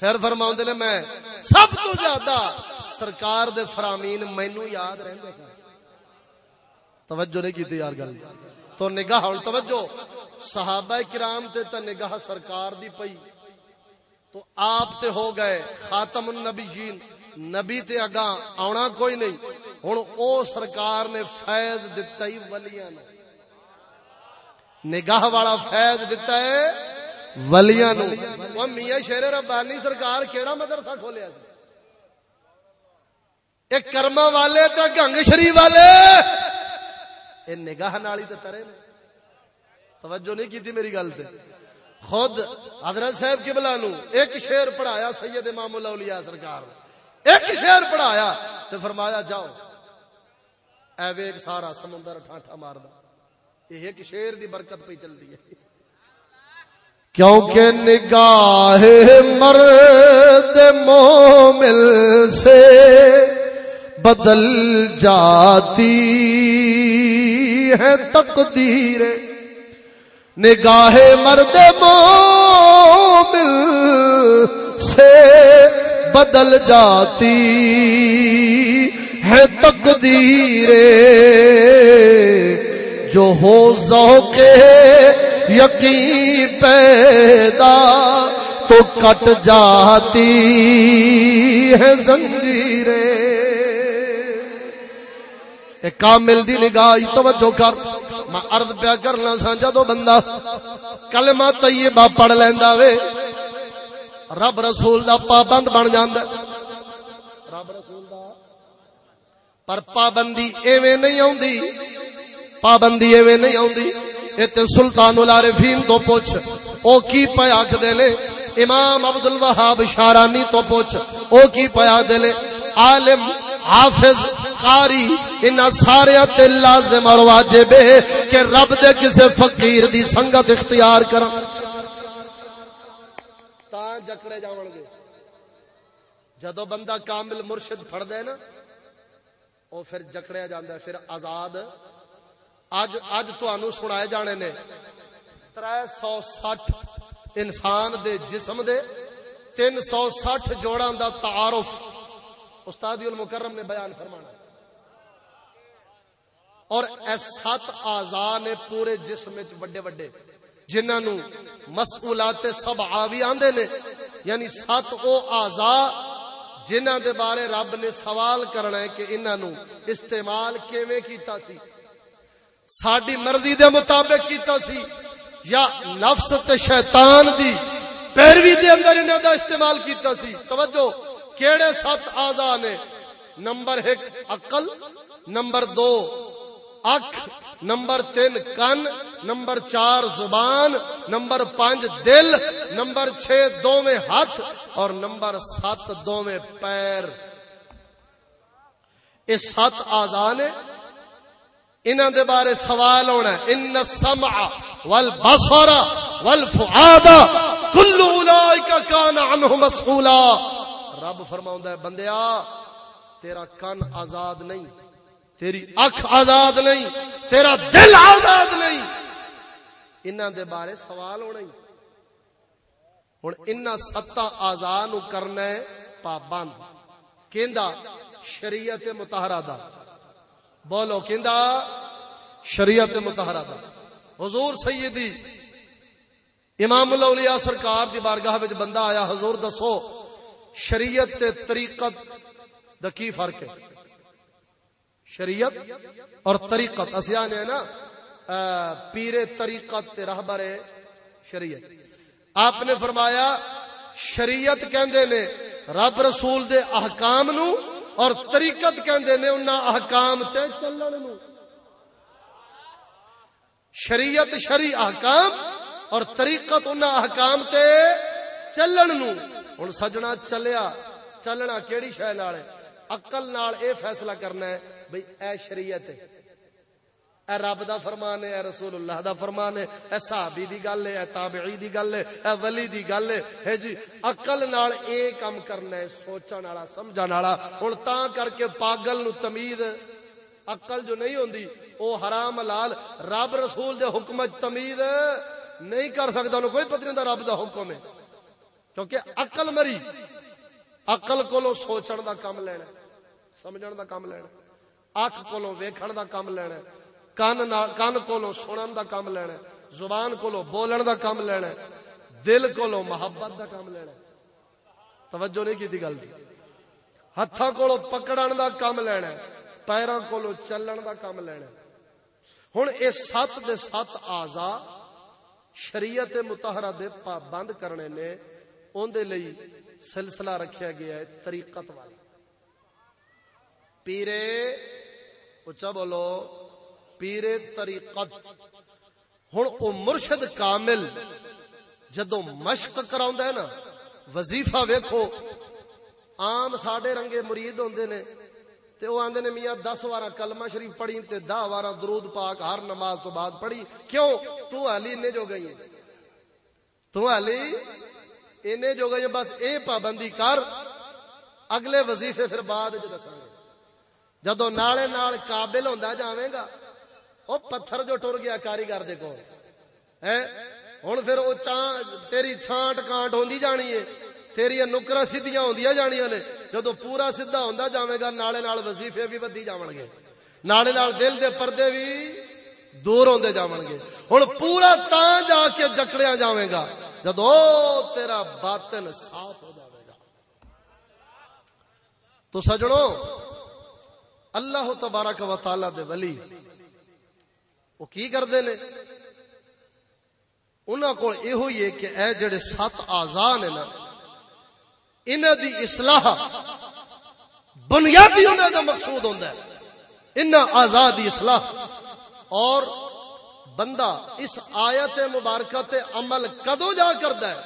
پھر فرما نے میں سب تو زیادہ سرکار دے فرامین مینو یاد رہتے توجہ نہیں کی یار گل۔ تو نگاہ ہوں توجہ۔ صحابہ کرام تے تا نگاہ سرکار دی پئی۔ تو آپ تے ہو گئے خاتم النبیین۔ نبی تے اگاں آنا کوئی نہیں۔ ہن او سرکار نے فیض دتا ہی ولیاں نے نگاہ والا فیض دتا ہے۔ ولیاں نو۔ او میاں شیر ربانی سرکار کیڑا مدرسہ کھولیا سی؟ ایک کرما والے تے گنگ شری والے۔ اے نگاہ نال ہی تے ترے نے۔ توجہ نہیں کیتی میری گل تے۔ خود حضرت صاحب قبلہ نو ایک شعر پڑھایا سید امام الاولیاء سرکار ایک شعر پڑھایا تے فرمایا جاؤ۔ اے ویک سارا سمندر ٹھاٹھا ماردا یہ ایک شعر دی برکت پہ چل رہی ہے۔ کیونکہ نگاہ مرد مومل سے بدل جاتی ہے تقدیر۔ نگاہ مرد مومل سے بدل جاتی ہے تقدیر۔ جو ہو ذوق یقین پیدا تو کٹ جاتی ہے زنجیریں۔ ایک کامل دی نگاہ، توجہ کر۔ میں عرض پیا کرنا سا جدو بندہ کلمہ طیبہ پڑھ لیندا وے، رب رسول دا پابند بن جاندا رب رسول دا۔ پر پابندی ایویں نہیں آوندی، پابندی ایویں نہیں آوندی۔ تے سلطان العارفین تو پوچھ، او کی پہ آکھ دے لے امام عبد الوہاب شارانی تو پوچھ، او کی پہ آکھ دے لے عالم، حافظ، قاری ان سارے تے لازم اور واجب ہے کہ رب دے کسے فقیر دی سنگت اختیار کرن تا جکڑے جاون گے۔ جدو بندہ کامل مرشد پھڑ دے نا، او پھر جکڑیا جاندا ہے، پھر آزاد اج اج تانوں سنائے جانے نے 360 انسان دے جسم دے 360 جوڑاں دا تعارف۔ استاد المکرم نے بیان فرمانا اور اے سات اعضاء نے پورے جسم وچ بڑے بڑے جنہاں نو مسئولات سبع بھی آندے نے یعنی سات او اعضاء جنہاں دے بارے رب نے سوال کرنا ہے کہ انہاں نو استعمال کیویں کیتا سی؟ ساڈی مرضی دے مطابق کیتا سی، یا نفس تے شیطان دی پیروی دے اندر انہاں دا استعمال کیتا سی۔ توجہ، کیڑے سات آزا نے؟ نمبر ایک، عقل، نمبر دو، اکھ، نمبر تین، کن، نمبر چار، زبان، نمبر پانچ، دل، نمبر چھ دو میں ہاتھ، اور نمبر سات دو میں پیر۔ یہ سات آزا نے انہاں دے بارے سوال ہونا ہے۔ ان السمع والبصر والفؤاد كل اولئک کان عنه مسئولا۔ رب فرماوندا ہے بندیا تیرا کان آزاد نہیں، تیری اکھ آزاد نہیں، تیرا دل آزاد نہیں۔ انہاں دے بارے سوال ہونا ہی۔ ہن انہاں ستا آزاد نو کرنا ہے پابند۔ کیندا؟ شریعت مطہرہ دا۔ بولو کہندا شریعت متحرہ دا۔ حضور سیدی، امام الاولیاء سرکار دی بارگاہ وچ بندہ آیا، حضور دسو، شریعت تے طریقت دا کی فرق ہے؟ شریعت اور طریقت۔ اسیا نے نا پیر طریقت رہبر شریعت۔ آپ نے فرمایا، شریعت کہندے نے، رب رسول دے احکام نو اور طریقت کہندے نے انہاں احکام تے چلن نو۔ شریعت شری احکام اور طریقت انہاں احکام تے چلن نو۔ ہن سجنا چلیا، چلنا کیڑی شے نال عقل نال اے فیصلہ کرنا ہے بھئی اے شریعت ہے۔ اے رب دا فرمان ہے، اے رسول اللہ دا فرمان ہے، اے صحابی دی گل ہے، اے تابعی دی گل ہے، اے ولی دی گل ہے۔ ہے جی عقل نال اے کام کرنا ہے، سوچن والا، سمجھن والا۔ ہن تاں کر کے پاگل نو تمیز، عقل جو نہیں ہوندی، او حرام حلال رب رسول دے حکم وچ تمیز نہیں کر سکدا۔ انہوں کوئی پتہ نہیں دا رب دا حکم ہے۔ کیونکہ عقل مری، عقل کولو سوچن دا کام لینا، سمجھن دا کام لینا، اکھ کولو ویکھن دا کام لینا۔ کن کن کو سنن دا کام لینا زبان کو بولن دا کام لینا دل کو محبت دا کام لینا توجہ نہیں کی گل ہاتھوں کو پکڑن دا کام لینا پیروں کو چلن دا کام لینا ہوں یہ سات دے سات آزا شریعت متحرہ دے پابند کرنے نے اندر لئی سلسلہ رکھیا گیا ہے طریقت والی پیرے اچھا بولو پیر طریقت۔ ہوں او مرشد کامل جدو مشق کرا ہے نا، وظیفہ ویکھو، عام ساڈے رنگے مرید ہوندے نے، تے او آندے نے میاں دس وارا کلمہ شریف پڑھی تے دہ وارا درود پاک ہر نماز تو بعد پڑھی۔ کیوں؟ تو علی نے جو گئی تو علی اینے جو گئی بس اے پابندی کر، اگلے وظیفے پھر بعد وچ دساں گے۔ جدو نالے نال قابل ہوندا جاویں گا۔ وہ پتھر جو ٹر گیا کاریگر دے کو ہوں پھر وہ چان تیری چھانٹ کانٹ ہوندی جانی ہے۔ تیری نکرا سیدیاں ہوندیاں جانیاں نے۔ جدو پورا سیدھا ہوندا جاوے گا، نالے نال وظیفے بھی ودی جاون گے۔ نالے نال دل دے پردے بھی دور ہوندے جاون گے۔ ہن پورا تاں جا کے جکڑیا جاوے گا۔ جدو تیرا باطن صاف ہو جاوے گا۔ تو سجنوں اللہ تبارک و تعالی دے ولی وہ کی کرتے ہیں انہوں کو یہ ہے کہ اے جڑے سات آزاد نے نا انہوں دی اصلاح بنیادی انہوں دا مقصود ہوتا ہے۔ ان آزادی اصلاح۔ اور بندہ اس آیت مبارکہ تے عمل کدو جا کرتا ہے؟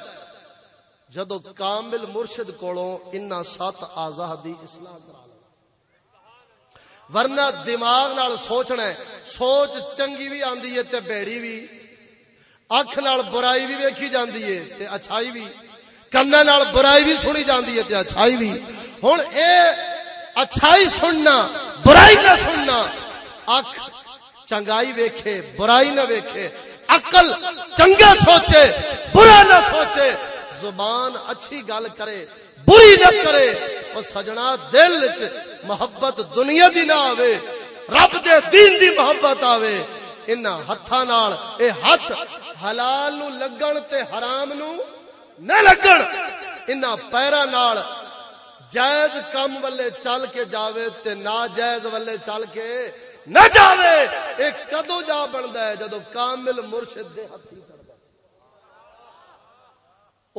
جدو کامل مرشد کولوں ان سات آزادی اصلاح کرا ورنہ دماغ نال سوچنا ہے۔ سوچ چنگی بھی آندی ہے تے بیڑی بھی۔ اکھ نال برائی بھی ویکھی جاندی ہے تے اچھائی بھی۔ کنا نال برائی بھی سنی جاندی ہے تے اچھائی بھی۔ ہن اے اچھائی سننا، برائی نہ سننا۔ اکھ چنگائی ویکھے، برائی نہ ویکھے۔ عقل چنگا سوچے، برا نہ سوچے۔ زبان اچھی گل کرے۔ بری نہ کرے وہ سجنا دل چ محبت دنیا دی نہ آوے، رب دے دین دی محبت آوے۔ ان ہتھاں نال اے ہاتھ حلال نو لگن تے حرام نو نہ لگن۔ ان پیراں نال جائز کم والے چل کے جاوے تے ناجائز والے چل کے نہ جاوے۔ اے کدو جا بندا ہے جدو کامل مرشد دے ہتھی؟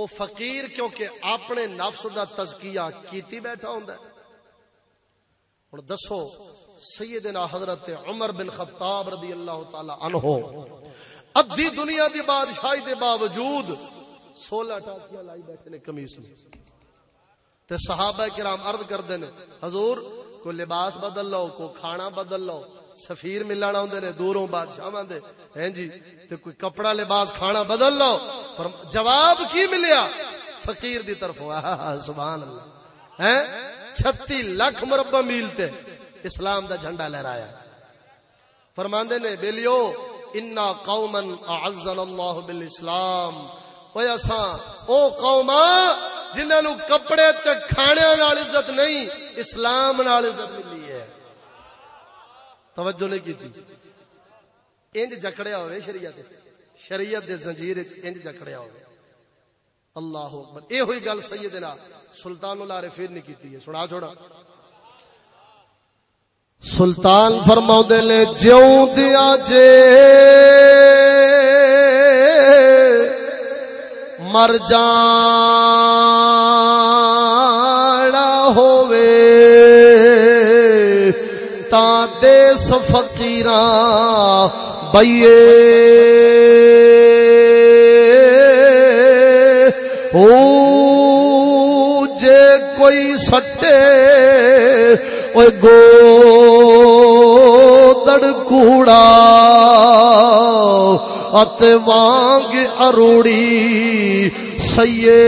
او فقیر کیونکہ اپنے نفس دا تزکیہ کیتی بیٹھا ہوندا ہے۔ ہن دسو، سیدنا حضرت عمر بن خطاب رضی اللہ تعالی عنہ ادھی دنیا دی بادشاہی دے باوجود سولہ ٹاکیاں لائی بیٹھے نے کمیس میں۔ تے صحابہ کرام عرض کردے نے، حضور کو لباس بدل لو کو کھانا بدل لو سفیر ملنا ہوں نے، دوروں بادشاہ دے۔ ہیں جی تے کوئی کپڑا لباس کھانا بدل لو۔ پر جواب کی ملیا؟ فقیر دی طرف۔ سبحان اللہ ہیں چھتی لاکھ مربع میل تے اسلام دا جھنڈا لہرایا۔ فرماندے نے، بیلیو، انا قوما اعزنا اللہ بالاسلام او اساں، او قوما جنہاں نو کپڑے تے کھانے نال عزت نہیں، اسلام نال عزت ملی۔ توجہ نہیں کیتی۔ انج جکڑیا ہوئے شریعت شریعت دے زنجیر وچ انج جکڑیا ہوئے اللہ اکبر۔ اے ہوئی گل سیدنا سلطان العارفین نے کیتی ہے۔ سنا چھوڑا۔ سلطان فرما نے، جیوں دیا جے، مر ہووے فقیراں بئیے۔ او جے کوئی سٹے گو دڑ کوڑا ات وانگ اروڑی سیے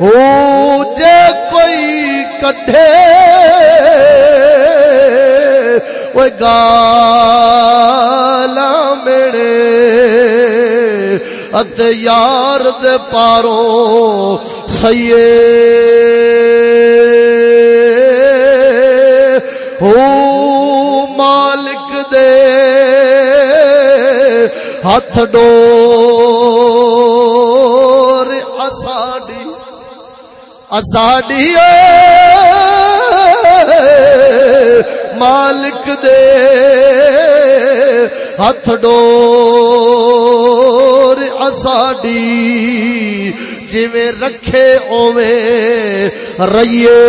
او کٹھے وہ گالا میرے ات یار دے پاروں سیے ہو مالک دے ہاتھ ڈور اساڈی اساڈی مالک دے ہتھ ڈور اساڈی جویں رکھے اوویں رئیے۔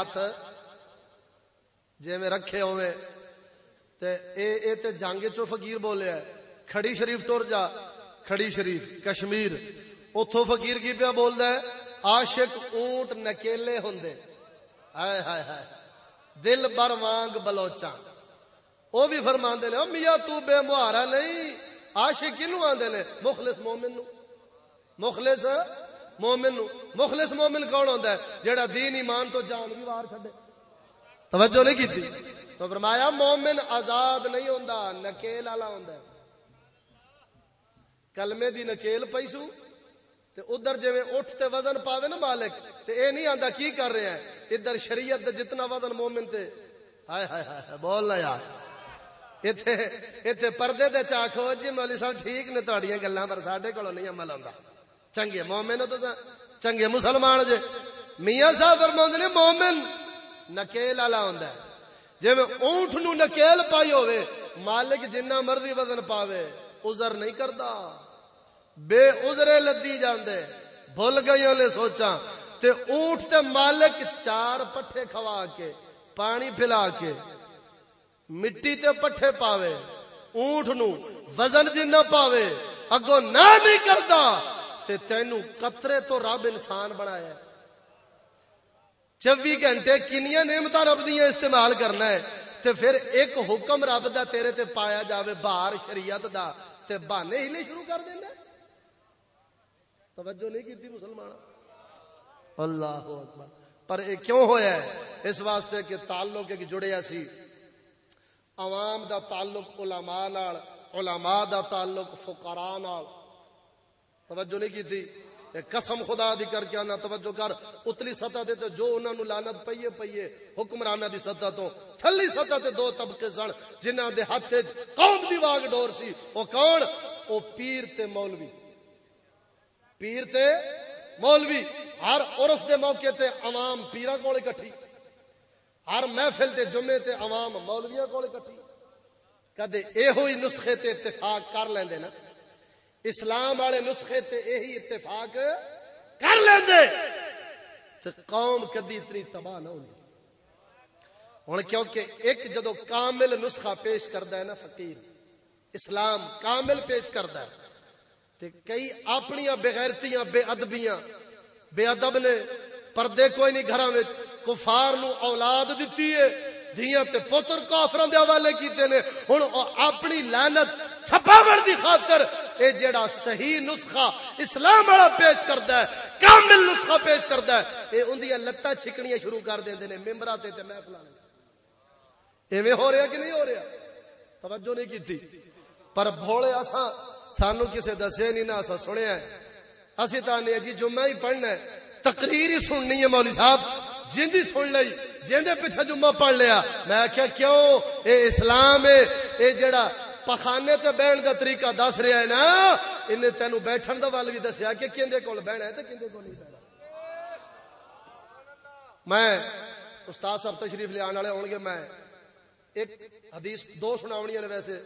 ہاتھ جی میں رکھے ہوئے تے اے اے تے جانگے چو فقیر بولے ہے، کھڑی شریف ٹور جا، کھڑی شریف، کشمیر۔ اتو فقیر کی پیا بول ہے، عاشق اونٹ نکیلے ہوندے۔ ہائے ہائے ہائے۔ دل بر وانگ بلوچا وہ بھی فرما نے میاں تو بے مہارا نہیں، عاشق کنو آندے نے؟ مخلص مومن نو مخلص مومن نو مخلص مومن کون ہوتا ہے؟ جیڑا دین ایمان تو جان بھی وار چھڈے۔ توجہ نہیں کیتی؟ تو فرمایا، مومن آزاد نہیں ہوندا، نکیل والا ہوندا ہے۔ کلمے دی نکیل پیسو تے ادھر جے اٹھ تے وزن پاوے نا مالک، تے اے نہیں آندا کی کر رہے ہیں؟ ادھر شریعت دے جتنا وزن مومن تے۔ ہائے ہائے ہائے بول نا یار۔ ایتھے ایتھے پردے دے چاکھو جی مولوی صاحب ٹھیک نے، تہاڈیاں گلاں پر ساڈے کولوں نہیں عمل ہوندا چنگے مومن تو چنگے مسلمان جے۔ میاں صاحب فرما نے، مومن نکیل والا ہوں جی میں اونٹ نو نکیل پائی ہوئے مالک جنہ مرضی وزن پاوے ازر نہیں کرتا بے ازرے لدی جاندے۔ بھول گئی لے سوچا تے اونٹ تے مالک چار پٹھے کھوا کے، پانی پلا کے، مٹی تے پٹھے پاوے۔ اونٹ نو وزن جنہ پاوے اگو نہ نہیں کرتا تے تینو قطرے تو رب انسان بنایا چوبی گھنٹے کنیا نعمت رب دیا استعمال کرنا ہے۔ تے پھر ایک حکم رب دا تیرے تے پایا جاوے باہر شریعت دا۔ تے بہانے ہی نہیں شروع کر دینا توجہ نہیں کی مسلمان اللہ اکبر۔ پر یہ کیوں ہویا ہے؟ اس واسطے کہ تعلق ایک جڑیا سی۔ عوام دا تعلق علماء نال، علماء دا تعلق فقراء نال۔ توجہ نہیں کی تھی؟ قسم خدا دی کر کے آنا، توجہ کر۔ اتلی سطح دے تو جو انہوں نے لانت پئیے پئیے حکمرانہ دی سطح تو۔ تھلی سطح تے دو طبقے سن جنہ دے ہاتھ قوم دی واگ ڈور سی۔ او کون؟ او پیر تے مولوی۔ پیر تے مولوی۔ ہر عرس دے موقع تے عوام پیرا کول اکٹھی۔ ہر محفل تے جمعے تے عوام مولویاں کول اکٹھی۔ کدے اے ہوئی نسخے تے اتفاق کر لیندے نا؟ اسلام والے نسخے تے یہی اتفاق کر لیں تو قوم کدی اتنی تباہ نہ ہوگی ہوں کیونکہ ایک جدو کامل نسخہ پیش کرتا ہے نا فقیر اسلام کامل پیش کرتا ہے۔ تے کئی اپنی بغیرتیاں بے ادبیاں بے ادب نے پردے کوئی نہیں گھر کفار نو اولاد دیتی ہے۔ دیا تے پتر کافران دے حوالے کیتے نے، ہن اپنی لعنت چھپاون دی خاطر اے جیڑا صحیح نسخہ اسلام والا پیش کردا ہے، کامل نسخہ پیش کردا ہے، اے اون دی لتاں چھکنیاں شروع کر دیندے نے، ممبراں تے تے محفلاں ایویں ہو رہا کہ نہیں ہو رہا توجہ نہیں کی پر بھولے اساں، سانو کسے دسے نہیں نہ اساں سنیا ہے۔ اسی تا نے جی جمعہ ہی پڑھنا ہے، تقریر ہی سننی ہے مولوی صاحب جیندی سن لئی جیندے پیچھے جمعہ پڑھ لیا۔ میں کیا کیوں؟ اے اسلام ہے اے جڑا پخانے تے بہن دا طریقہ دس رہا ہے نا، انہیں تینو بیٹھن دا وال بھی دسیا کہ کیندے کول بہنا ہے تے کیندے کول نہیں بہنا میں استاد صاحب تشریف لے آنے والے ہون گے، میں ایک حدیث دو سناونی نے ویسے،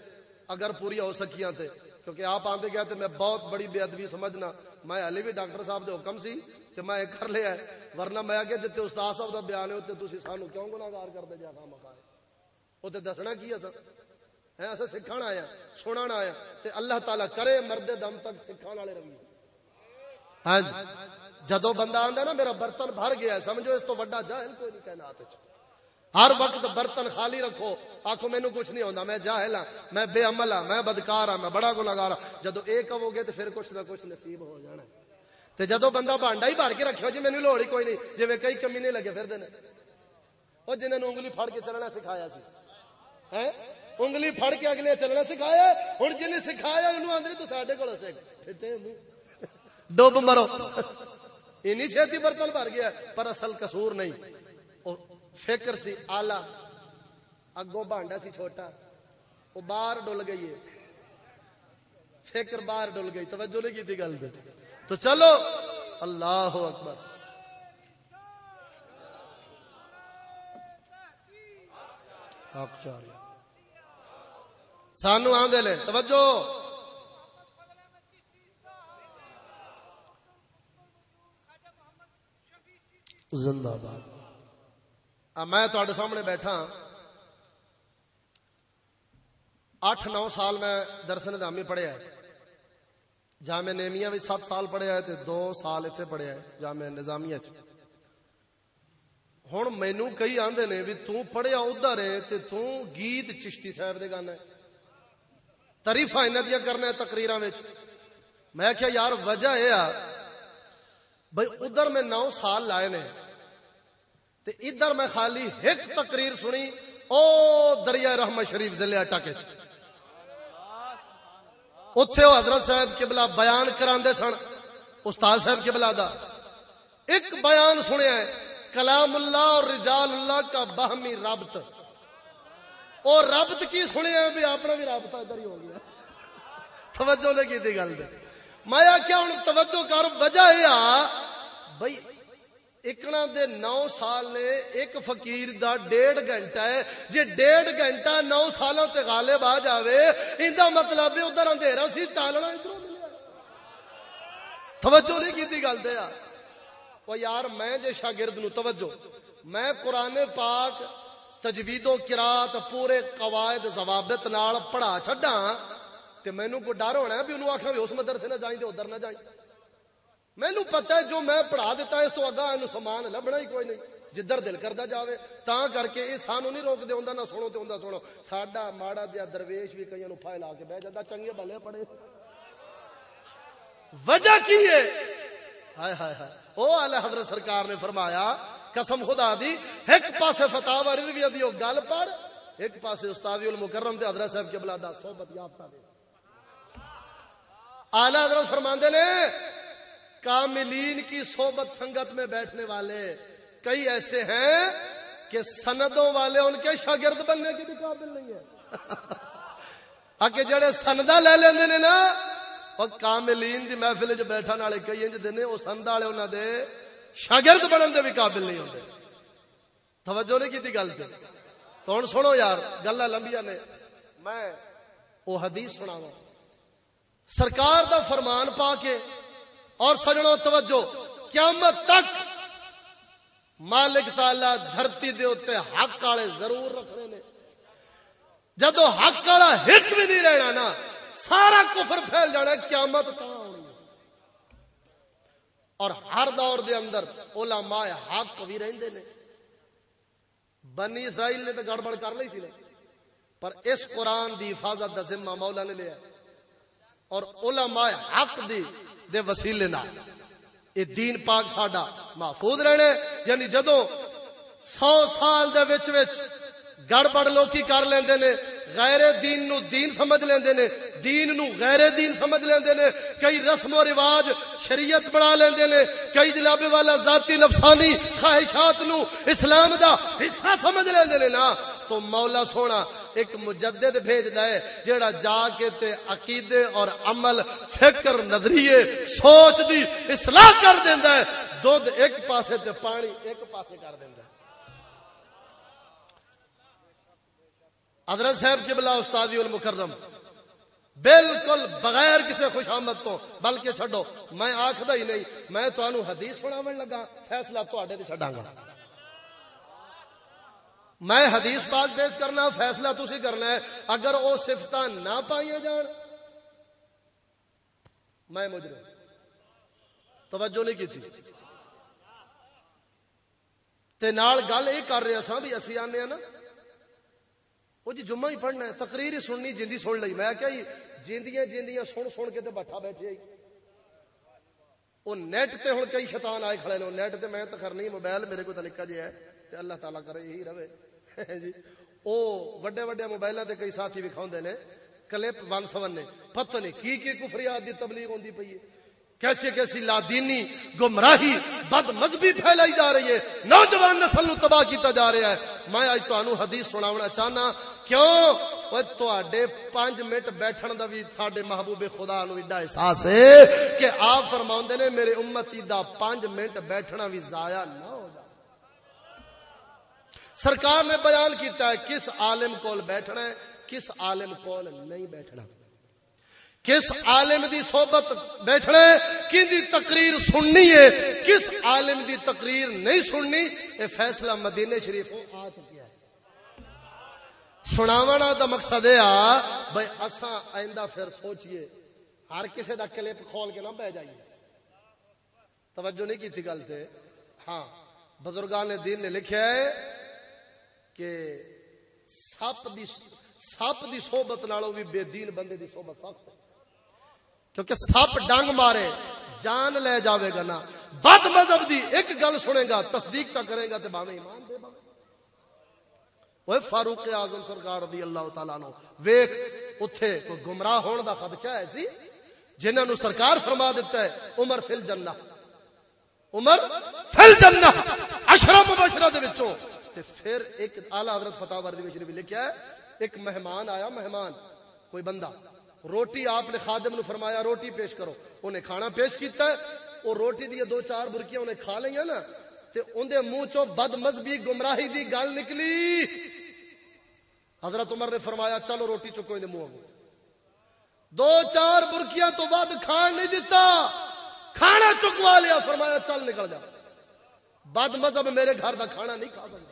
اگر پوری ہو سکیاں تے، کیونکہ آپ آتے گیا تو میں بہت بڑی بے ادبی سمجھنا، میں ہلی بھی ڈاکٹر صاحب دے حکم سی۔ کہ میں کر لیا ہے، ورنہ میں کہ جتے استاد صاحب دا بیان ہے تے تسی سانو کیوں گناہگار کرتے جا خام مکائے او تے دسنا کی ہے ہیں اسا سکھانا آیا سنانا آیا تے اللہ تعالی کرے مرد دم تک سکھانے والے رویے ہاں جی جدو بندہ آندا نا، میرا برتن بھر گیا ہے، سمجھو اس تو بڑا جاہل کوئی نہیں کہنا آتے چھو ہر وقت برتن خالی رکھو آخو مینو کچھ نہیں ہوتا میں جاہل ہاں میں بے عمل ہاں میں بدکار ہاں میں بڑا گناگار ہاں۔ جدو یہ کہو گے تو پھر کچھ نہ کچھ نصیب ہو جانا ہے۔ تے جدو بندہ بانڈا ہی بھر کے رکھو جی مینو لوڑ ہی کوئی نہیں۔ جی کئی کمی نہیں لگے پھر وہ جنہوں نے انگلی پھڑ کے چلنا سکھایا سی۔ انگلی پھڑ کے اگلے چلنا سکھایا۔ ہوں جن سکھایا، انہوں آدھے تو سارے کو ڈب مرو۔ اینی چھتی برتن بھر گیا، پر اصل قصور نہیں۔ فکر سی، آلہ۔ اگوں بانڈا سی چھوٹا۔ وہ باہر ڈل گئی ہے۔ فکر باہر ڈل گئی۔ توجہ نہیں کی تھی گل دے۔ تو چلو اللہ اکبر سانو آدھے لے، توجہ۔ زندہ باد۔ میں تے سامنے بیٹھا ہاں۔ اٹھ نو سال میں درس نظامی پڑھیا جامع نیمیا بھی سات سال پڑھیا ہے دو سال اتنے پڑھیا ہے جامع نظامیہ ہوں مینو کئی آدھے نے بھی تڑھیا ادھر ہے تو گیت چشتی صاحب دے گانا تریفا ان دیا کرنا تقریر میں کیا یار، وجہ یہ بھائی ادھر میں نو سال لائے نے۔ تے ادھر میں خالی ایک تقریر سنی، او دریا رحمت شریف ضلع اٹاکے اتے وہ حضرت صاحب قبلہ بیان کراندے سن، استاد صاحب قبلہ دا۔ ایک بیان سنیا ہے، کلام اللہ اور رجال اللہ کا باہمی رابط اور رابط کی سنیا ہے بھی اپنا بھی رابطہ ادھر ہی ہو گیا۔ توجہ لے کی گل دے۔ مایا کیا ہوں، توجہ کر، وجہ یہ بھائی اکنا دے نو سال نے ایک فقیر دا ڈیڑھ گھنٹہ ہے۔ جی ڈیڑھ گھنٹہ نو سالوں تے غالب آ جاوے اندا مطلب ادھر اندھیرا سی چالنا ادھر۔ توجہ نہیں کی گل دیا وہ یار، میں جے شاگرد نو توجہ، میں قرآن پاک تجوید و کرات پورے قواعد ضوابط نال پڑھا چھڈا تے مینوں کو ڈر ہونا ہے بھی انہوں آکھاں اس مدرسے نہ جائیں تے ادھر نہ جائیں۔ مینو پتا ہے جو میں پڑھا دیتا اس تو اگا یہ سامان لبنا ہی کوئی نہیں۔ جدھر دل کرتا جاوے تا کر کے یہ سانو نہیں روک دے نہ سنو تے ہوندا سنو۔ ساڈا ماڑا دیا درویش بھی کئی نو پھائے لا کے بہ جاتا چنگے بھلے پڑے وجہ کی ہے؟ ہائے ہائے ہائے۔ او اعلی حضرت سرکار نے فرمایا، قسم خدا دی، ایک پاسے فتح رضویہ دی گل پڑھ، ایک پاسے استاد المکرم تے حضرت صاحب قبلہ دا صحبت یافتہ دے۔ اعلی حضرت فرماندے نے کاملین کی صحبت سنگت میں بیٹھنے والے کئی ایسے ہیں کہ سندوں والے ان کے شاگرد بننے کے بھی قابل نہیں ہے آگے جڑے سندا لے لیندے نے نا، اور کاملین دی محفل چ بیٹھن والے کئی انج دے او سند والے انہاں دے شاگرد بنن دے بھی قابل نہیں ہوندے۔ توجہ نہیں کیتی گل تے۔ تو ہن سنو یار، گلاں لمبیاں نے۔ میں او حدیث سناواں۔ سرکار دا فرمان پا کے اور سجنوں توجہ، قیامت تک مالک تالا دھرتی دے اتنے حق والے ضرور رکھنے نے۔ جدو حق والا ہٹ بھی نہیں رہنا نا، سارا کفر پھیل جانا قیامت اور ہر دور دے اندر علماء حق بھی رہندے نے۔ بنی اسرائیل نے تو گڑبڑ کر لی تھی پر اس قرآن دی حفاظت دا ذمہ مولا نے لیا۔ اور علماء حق دی دے وسیلے نال۔ اے دین پاک ساڈا محفوظ رہنے یعنی جدو سو سال دے وچ وچ گڑبڑ لوکی کر لیندے نے غیر دین نو دین سمجھ لیندے نے، دین نو غیر دین سمجھ لیندے نے، کئی رسم و رواج شریعت بنا لیندے نے، کئی جناب والا ذاتی نفسانی خواہشات نو اسلام دا حصہ سمجھ لیندے نے نا۔ تو مولا سونا ایک مجدد بھیجدا ہے، جیڑا جا کے تے عقیدے اور عمل، فکر، نظریے، سوچ دی اصلاح کر دیندا ہے۔ دودھ ایک پاسے تے پانی ایک پاسے کر دیندا ہے۔ حضرت صاحب کی بلا استادی المکرم، بالکل بغیر کسی خوش آمد تو، بلکہ چھڈو، میں آخد ہی نہیں، میں تمہوں حدیث سنا لگا، فیصلہ تے چڈا گا۔ میں حدیث پاک پیش کرنا، فیصلہ تھی کرنا ہے، اگر وہ سفت نہ پائی جان۔ میں مجرم۔ توجہ نہیں کی تھی تے نال گل یہ کر رہے ہاں سا بھی اسی آنے ہاں نا؟ وہ جی جمعہ ہی پڑھنا ہے تقریر ہی سننی جندی سن لئی میں کیا جیندیاں جیندیاں سن سن کے تے بیٹھا بیٹھے وہ نیٹ تے ہن کئی شیطان آئے کھڑے نے نیٹ تے میں تے خیر نہیں موبائل میرے کو تے نکا جی ہے تے اللہ تعالی کرے یہی رہے جی او وڈے وڈے موبائلاں تے کئی ساتھی وکھاوندے نے کلپ 107 نے پتہ نہیں کی کی کفریات دی تبلیغ ہوندی پئی ہے کیسی کیسی لادینی، گمراہی بد مذہبی پھیلائی جا رہی ہے، نوجوان نسل نو تباہ کیتا جا رہا ہے۔ میں اج تانوں حدیث سناونا چاہنا، کیوں؟ اوے تواڈے 5 منٹ بیٹھن دا وی ساڈے محبوب خدا نو ایڈا احساس ہے کہ آپ فرماوندے نے میرے امتی دا 5 منٹ بیٹھنا وی ضائع نہ ہو جائے سرکار نے بیان کیتا ہے، کس عالم کول بیٹھنا ہے، کس عالم کول نہیں بیٹھنا۔ کس عالم دی صحبت بیٹھنا ہے؟ کی دی تقریر سننی ہے؟ کس عالم دی تقریر نہیں سننی؟ یہ فیصلہ مدینے شریف آ چکیا ہے۔ سناونا دا مقصد ہے بھائی اساں آئندہ پھر سوچئے، ہر کسی دا کلپ کھول کے نہ بہ جائیے۔ توجہ نہیں کی تھی گل تے۔ ہاں بزرگان دین نے لکھا ہے کہ سپ دی سپ دی صحبت نالوں بھی بے دین بندے دی صحبت سخت ہے۔ کیونکہ سپ ڈنگ مارے، جان لے جاوے گا نا۔ بد مذہب دی ایک گل سنے گا، تصدیق چا کرے گا تے باویں ایمان دے باویں۔ اوے فاروق اعظم سرکار رضی اللہ تعالی عنہ، ویکھ اوتھے کوئی گمراہ ہون دا خدشہ ہے سی جنہاں نو سرکار فرما دیتا ہے، عمر فل جنہ عمر فل جنہ اشرا مبشرہ دے وچوں۔ تے پھر ایک اعلی حضرت فتح وردی وچ بھی لکھیا ہے، ایک مہمان آیا، مہمان، کوئی بندہ۔ روٹی آپ نے خادم نو فرمایا، روٹی پیش کرو۔ انہیں کھانا پیش کیتا ہے۔ وہ روٹی دی دو چار برکیاں انہیں کھا لیا نا۔ تے اندے منہ چو بد مذہبی گمراہی دی گل نکلی۔ حضرت عمر نے فرمایا، چلو روٹی چکو اندے منہ دو چار برکیاں تو بعد کھان نہیں دیتا کھانا چکوا لیا۔ فرمایا، چل نکل جا۔ بد مذہب میرے گھر دا کھانا نہیں کھا سکتا۔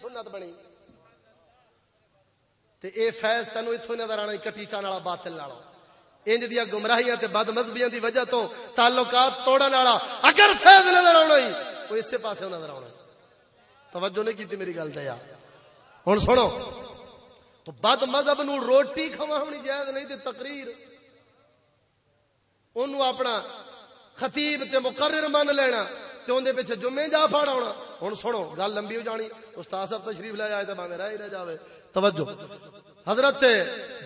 سنت بنی؟ تے اے فیض تینو اتو نظر آنا کٹیچا نالا باطل نالا۔ انج دیا گمراہیاں تے بد مذہبیاں دی وجہ تو تعلقات توڑا نالا اگر فیض نظر آنا ہی وہ اس پاسے نظر آنا توجہ نہیں کیتی میری گل چاہیا ہن سنو، تو بد مذہب نو روٹی کھوا جائز نہیں، تے تقریر۔ اونوں اپنا خطیب تے مقرر من لینا، تے اون دے پیچھے جمعے جا پھاڑا ہونا ہن سنو، گل لمبی ہو جانی۔ استاد صاحب تشریف لے آئے تے باویں رہ ہی رہ جاوے۔ توجہ۔ حضرت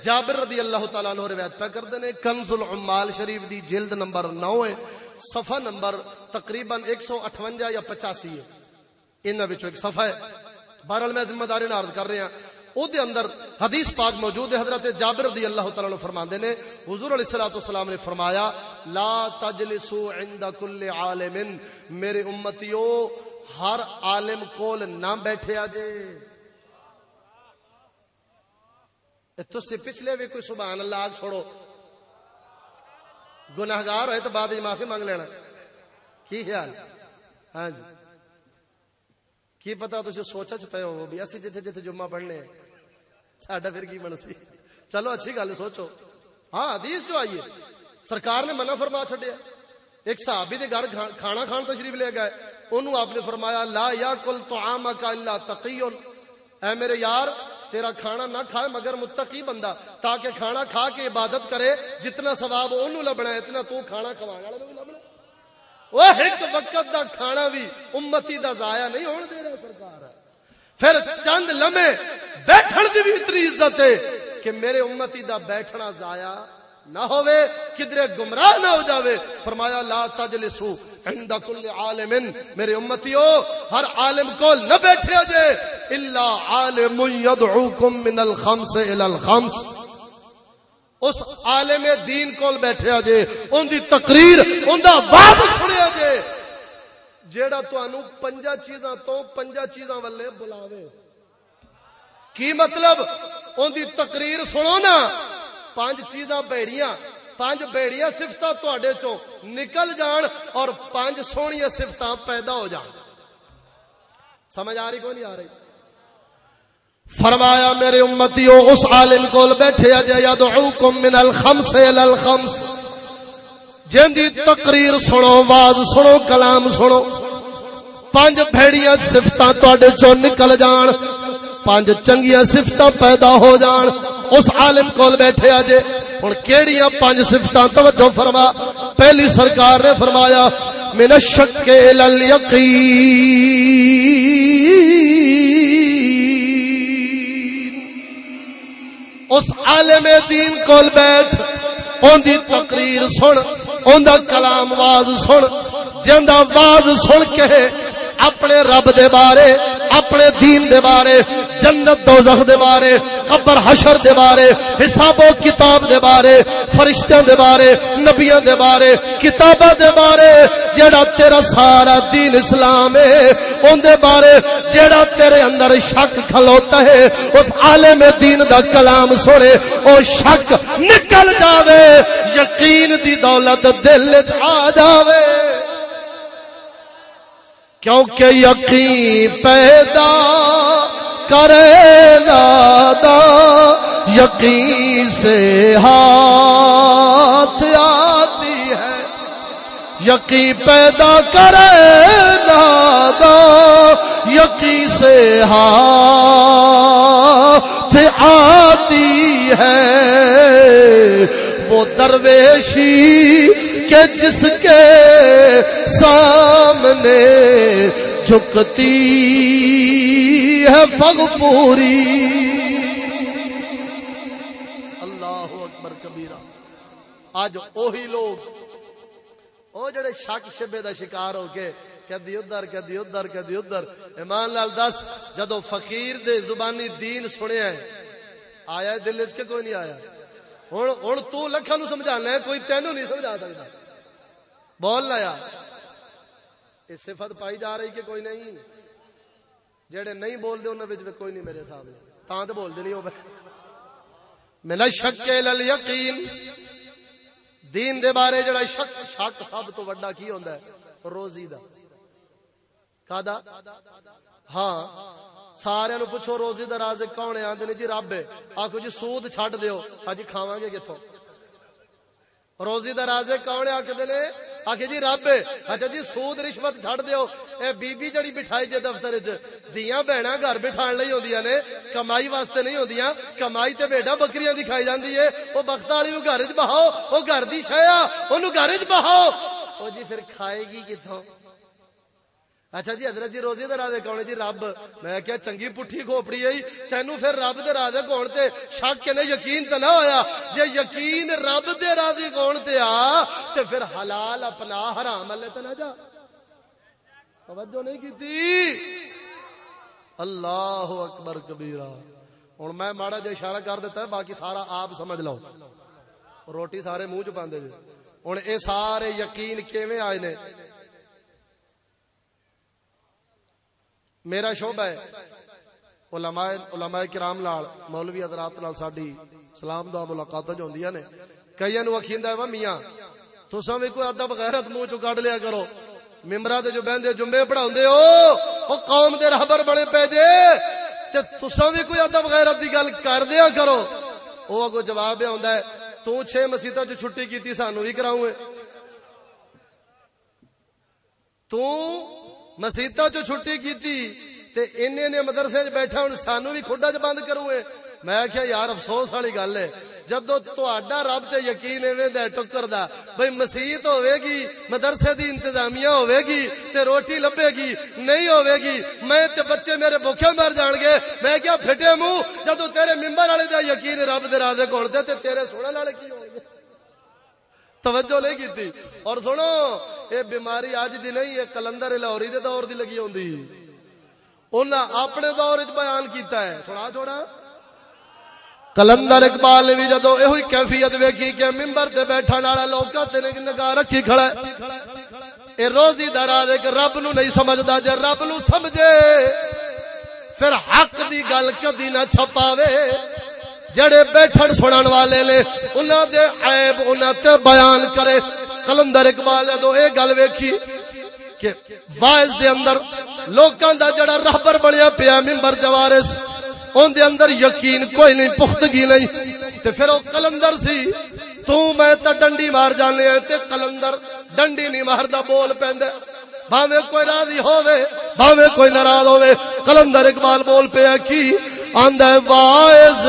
جابر رضی اللہ تعالیٰ عنہ روایت پہ کر دینے کنز العمال شریف دی جلد نمبر نو ہے، صفحہ نمبر تقریباً ایک سو اٹھونجا یا پچاسی ہے۔ انہاں وچوں ایک صفحہ ہے۔ بہرحال میں ذمہ داری نارد کر رہے ہیں او دے اندر حدیث پاک موجود ہے، حضرت جابر رضی اللہ تعالی عنہ فرماندے نے، حضور علیہ الصلوۃ والسلام نے فرمایا، لا تجلسوا عند كل عالم۔ میرے امتیو ہر عالم کول نہ بیٹھے اجے تو سے پچھلے بھی کوئی سبحان اللہ آگ چھوڑو۔ گناہگار ہوئے تو بعد معافی مانگ لینا۔ کی خیال؟ ہاں جی۔ کی پتا تو سوچا چ پے ہو بھی اسی جتھے جتھے جمعہ پڑھنے۔ ساڈا پھر کی بن سی؟ چلو اچھی گل سوچو۔ ہاں حدیث جو آئیے سرکار نے منع فرما چھڈیا۔ ایک صحابی دے گھر کھانا کھان تشریف لے گئے۔ انہوں آپ نے فرمایا، لا یا کل تو عام کا اللہ تقیون. اے میرے یار، تیرا کھانا نہ کھائے مگر متقی بندہ، تاکہ کھانا کھا کے عبادت کرے، جتنا ثواب اونوں لبنا ہے، اتنا تو کھانا کھوانے والے بھی لبنا وہ ایک وقت دا کھانا بھی امتی دا ضائع نہیں ہون دے رہا سرکار. پھر چند لمحے بیٹھن دی بھی اتنی عزت ہے کہ میرے امتی دا بیٹھنا ضائع نہ ہوئے، کدرے گمراہ نہ ہو جاوے۔ فرمایا، لا تجلسو عند کل عالم میرے امتیو، ہر عالم کو نہ بیٹھے جے۔ الا عالم يدعوكم من الخمس الى الخمس۔ اس عالم دین کول بیٹھے جے، ان دی تقریر، ان دا بات سنیا جے۔ جیڑا تانوں پنجا چیزاں تو پنجا چیزاں والے بلاوے۔ کی مطلب؟ ان دی تقریر سنو نا۔ پانچ چیزاں بیڑیاں پانچ بیڑیاں سفتاں تواڈے چوں نکل جان اور پانچ سونیاں سفتاں پیدا ہو جان۔ سمجھ آ رہی کو نہیں آ رہی؟ فرمایا، میرے امتیو، اس عالم کول بیٹھے، اجے یدعوکم من الخمس الى الخمس۔ جن دی تقریر سنو واز سنو، کلام سنو۔ پانچ بھیڑیاں صفتاں تواڈے چوں نکل جان، پانچ چنگیاں صفتاں پیدا ہو جان۔ اس عالم کول بیٹھے آجے ہن کیڑیاں پانچ صفتاں توجہ فرما۔ پہلی سرکار نے فرمایا، من الشک الى الیقین اس عالم دین کول بیٹھ، اون دی تقریر سن، اون دا کلام واز سن۔ جندا واز سن کے اپنے رب دے بارے، اپنے دین دے بارے، جنت دوزخ دے بارے، قبر حشر دے بارے، حساب و کتاب دے بارے فرشتوں دے بارے نبیوں دے بارے، کتاباں دے بارے جڑا تیرا سارا دین اسلام ہے، اون دے بارے جڑا تیرے اندر شک کھلوتا ہے، اس عالم دین دا کلام سنے، او شک نکل جاوے، یقین دی دولت دل وچ آ جاوے۔ کیونکہ یقین پیدا کرے دادا یقین سے ہاتھ آتی ہے۔ یقین پیدا کرے دادا یقین سے ہاتھ آتی ہے۔ وہ درویشی کہ جس کے سامنے جھکتی ہے فگ پوری۔ اللہ اکبر کبیرہ۔ آج اوہی لوگ، او جڑے شک شبے دا شکار ہو کے کدی ادھر کدی ادھر کدی ادھر۔ ایمان لال دس، جدو فقیر دے زبانی دین سنیا ہے، آیا دل وچ کے کوئی نہیں آیا؟ ہوں ہوں تو لکھا نو سمجھانا ہے، کوئی تینوں نہیں سمجھا سکتا بول لایا۔ یہ صفت پائی جا رہی کہ کوئی نہیں۔ جڑے نہیں بول دے انہوں کوئی نہیں میرے سامنے تاں تو بول دے نہیں ہو میرا شک یقین۔ دین دے بارے جڑا شک شک سب تو وڈا کی ہوندا ہے؟ روزی دا۔ کادا؟ ہاں۔ سارے نو پوچھو روزی دا رازق کون ہے؟ آندے نے جی رب ہے۔ آکھو جی سود چھڈ دیو۔ ہاں جی کھاواں گے کتھوں روزی دا رازق کون ہے آکھدے نے آخ جی رب اچھا جی سود رشوت چڑ دیو۔ اے بی بی جڑی بٹھائی جے دفتر چ دیاں بہنا گھر بٹھان لئی ہوندیاں نے، کمائی واسطے نہیں ہوندیاں کمائی تے بیٹا بکریاں دی کھائی جاندی اے۔ او بخت والی نو گھر وچ بہاؤ، او گھر دی شے آ اونوں گھر وچ بہاؤ۔ او جی پھر کھائے گی کتھوں؟ اچھا جی حضرت جی روزی دے رازے کون جی رب۔ میں کیا چنگی پٹھی کھوپڑی آئی تینو پھر رب دے رازے کون تے؟ شک کے نے یقین تے نہ ہویا۔ جے یقین رب دے رازے کون تے آ، تے پھر حلال اپنا حرام والے تے نہ جا۔ توجہ نہیں کیتی؟ اللہ اکبر کبیرہ۔ ہن میں ماڑا جے اشارہ کر دیتا ہے، باقی سارا آپ سمجھ لو۔ روٹی سارے منہ چ پاندے جی ہن اے سارے یقین کیویں آئے نے؟ میرا شعبہ ہے علماء علماء کرام لال مولوی حضرات نال ساڈی سلام دعا ملاقاتاں جو ہوندیاں نے۔ کئیاں نو اکھیندا ہے وا میاں، تساں وی کوئی ادب غیرت منہ چوں کڈ لیا کرو۔ ممبراں تے جو بہندے جمعے پڑھاوندے ہو، او قوم دے رہبر بڑے پے جے۔ تے تساں وی کوئی ادب غیرت دی گل کر دیا کرو۔ او اگو جواب ہوندا ہے تو چھ مسیتاں چ چھٹی کیتی سانو وی کراؤں تو مسیطا چو چھٹی کیتی تے انے نے مدرسے بیٹھا ہن سانو بھی کھڈا چ بند کروں میں کیا یار افسوس والی گل ہے، جدو تا رب تے یقین ایویں دا ٹکر دا، بھئی مسیت ہوے گی مدرسے دی انتظامیہ ہوے گی تے روٹی لبے گی نہیں ہوے گی میں تے بچے میرے بھوکے مر جان گے۔ میں کیا پھٹے منہ، جدو تیرے ممبر والے دا یقین رب دے راضے کول دے تے تیرے سنن والے کی ہون؟ گے توجہ نہیں کیتی۔ اور سنو، اے بیماری اج دی نہیں ہے کلندر لاہوری دے دور دی لگی ہوندی۔ انہاں اپنے دور وچ بیان کیتا ہے۔ سنا چھوڑا کلندر اقبال نے بھی جدو یہ کیفیت ویکھی کہ ممبر تے بیٹھن والا لوکاں تے نگاہ رکھی کھڑا ہے۔ اے روزی دراز ایک رب نو نہیں سمجھدا جے رب نو سمجھے، پھر حق دی گل کدی نہ چھپاوے۔ جڑے بیٹھن سنن والے نے، انہاں دے عیب انہاں تے بیان کرے۔ کلندر اقبال جدو اے گل ویکھی کہ وائز دے اندر لوکاں دا جڑا رہبر بنیا پیا ممبر جوارس ان دے اندر یقین کوئی نہیں، پختگی نہیں۔ تے پھر او کلندر سی، تو میں تا ڈنڈی مار جانے ہیں تے کلندر ڈنڈی نہیں ماردا، بول پیندے بھاوے کوئی راضی ہووے بھاوے کوئی ناراض ہووے۔ کلندر اقبال بول پیا کی آندا وائز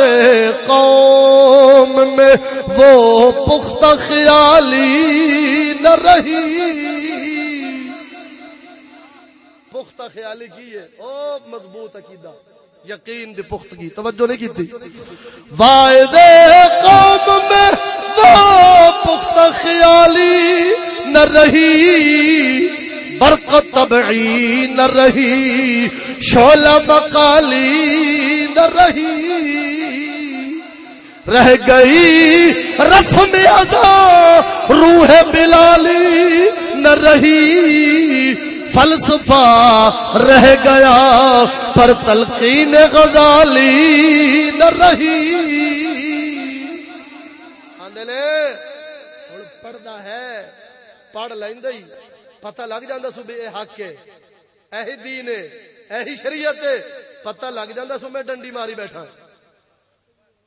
قوم میں وہ پختہ خیالی نہ رہی۔ پختہ خیالی کی ہے؟ او مضبوط عقیدہ۔ یقین دی پختگی۔ توجہ نہیں کی قوم میں وہ پختہ خیالی نہ رہی۔ برکت طبعی نہ رہی شولا مکالی نہ رہی۔ رہ گئی رسم ازا روح بلالی نہ رہی۔ فلسفہ رہ گیا، پر تلقین غزالی نہ رہی۔ پڑھتا ہے، پڑھ لیند پتہ لگ جاتا سو بھی یہ حق ہے۔ اہی دین ہے، اہی شریعت ہے۔ پتہ لگ جاتا سو میں ڈنڈی ماری بیٹھا۔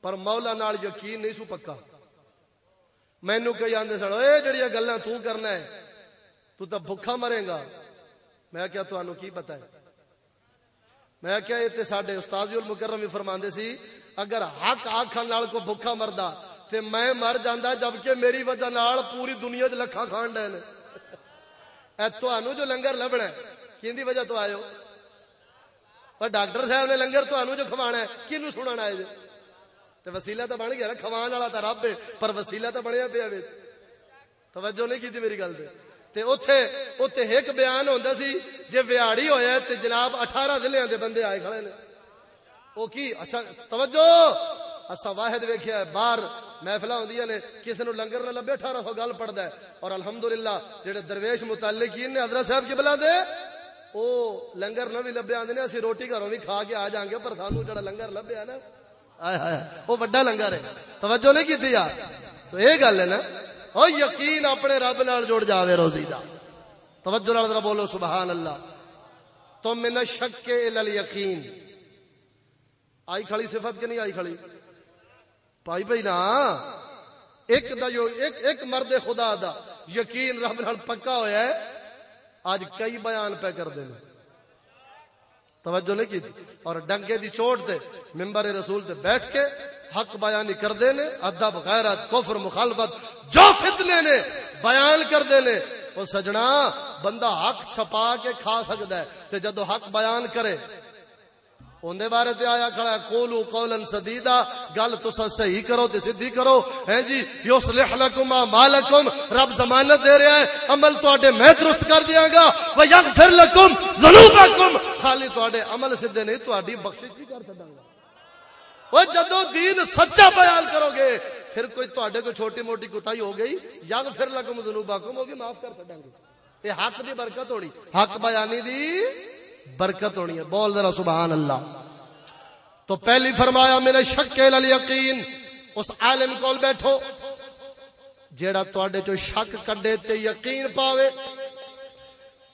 پر مولا نال یقین نہیں سو پکا۔ مینو کئی آدھے سن، اے جڑی گلا تو کرنا ہے، تو تو بھوکھا مرے گا۔ میں کیا تو کی پتا ہے؟ میں کیا یہ ساڈے استاذی المکرم بھی فرماندے سی، اگر حق آکھن نال کو بھوکا مردا، تے میں مر جاندا جبکہ میری وجہ نال پوری دنیا وچ لکھاں کھان ڈے نے تانوں جو لنگر لبنا ہے کیندی وجہ تو آئے ہو پر ڈاکٹر صاحب نے لنگر تانوں جو کھوانا ہے کینوں سنن آئے جے تے وسیلہ تو بن گیا نا کھوان والا تے رب ہے پر وسیلہ تو بنیا پیا وچ توجہ نہیں کیتی میری گل تے تے اوتھے اوتھے ایک بیان ہوندا سی جے ویاڑی ہویا تے جناب 18 ضلعوں دے بندے آئے کھڑے نے او کی اچھا توجہ اسا واحد ویکھیا ہے، باہر محفل ہوندیاں نے، کسے نو لنگر نہ لبے 1800 گل پڑھدا ہے۔ اور الحمدللہ، جڑے درویش متعلقین نے حضرت صاحب کی بلا دے، او لنگر نہ بھی لبے آندے نے، اسی روٹی گھروں بھی کھا کے آ جاں گے، پر سانو جڑا لنگر لبیا نا، آئے ہائے، او بڑا لنگر ہے۔ توجہ نہیں کیتی یار۔ تو یہ گل ہے نا، او یقین اپنے رب نال جڑ جاوے روزی دا۔ توجہ نال ذرا بولو سبحان اللہ تو من شک ال الیقین۔ آئی کھڑی صفت کہ نہیں آئی کھڑی؟ پائی بھائی نا، ایک دا جو ایک ایک مرد خدا دا، یقین رب نال پکا ہویا ہے۔ آج کئی بیان پہ کر دینا توجہ نہیں کی اور ڈنگے دی چوٹ تے، ممبر رسول تے بیٹھ کے حق بیانی کر دینے ادب، غیرت، کفر، مخالفت، جو فتنے نے بیان کر دینے وہ سجنا، بندہ حق چھپا کے کھا سکتا ہے۔ تے جدو حق بیان کرے اندے بارے تے آیا کھڑا ہے قولو قولا سدیدا، گل تسا صحیح کرو تے سدھی کرو۔ ہیں جی یصلح لکم مالکم رب ضمانت دے رہا ہے، عمل تواڈے میں درست کر دیاں گا و یغفر لکم ذنوبکم۔ خالی تواڈے عمل سدھے نہیں، تواڈی بخشش بھی کر چھڈاں گا۔ وہ جدو دین سچا بیان کرو گے، پھر کوئی تواڈے کو چھوٹی موٹی کوتاہی ہو گئی، یغفر لکم ذنوبکم ہوگی معاف کر چھڈاں گے۔ یہ حق دی برکت ہونی حق بیانی دی برکت ہونی ہے۔ بول ذرا سبحان اللہ۔ تو پہلی فرمایا، میرے شک یقین، اس عالم کول بیٹھو، جیڑا تواڈے چو شک کڈے تے یقین پاوے۔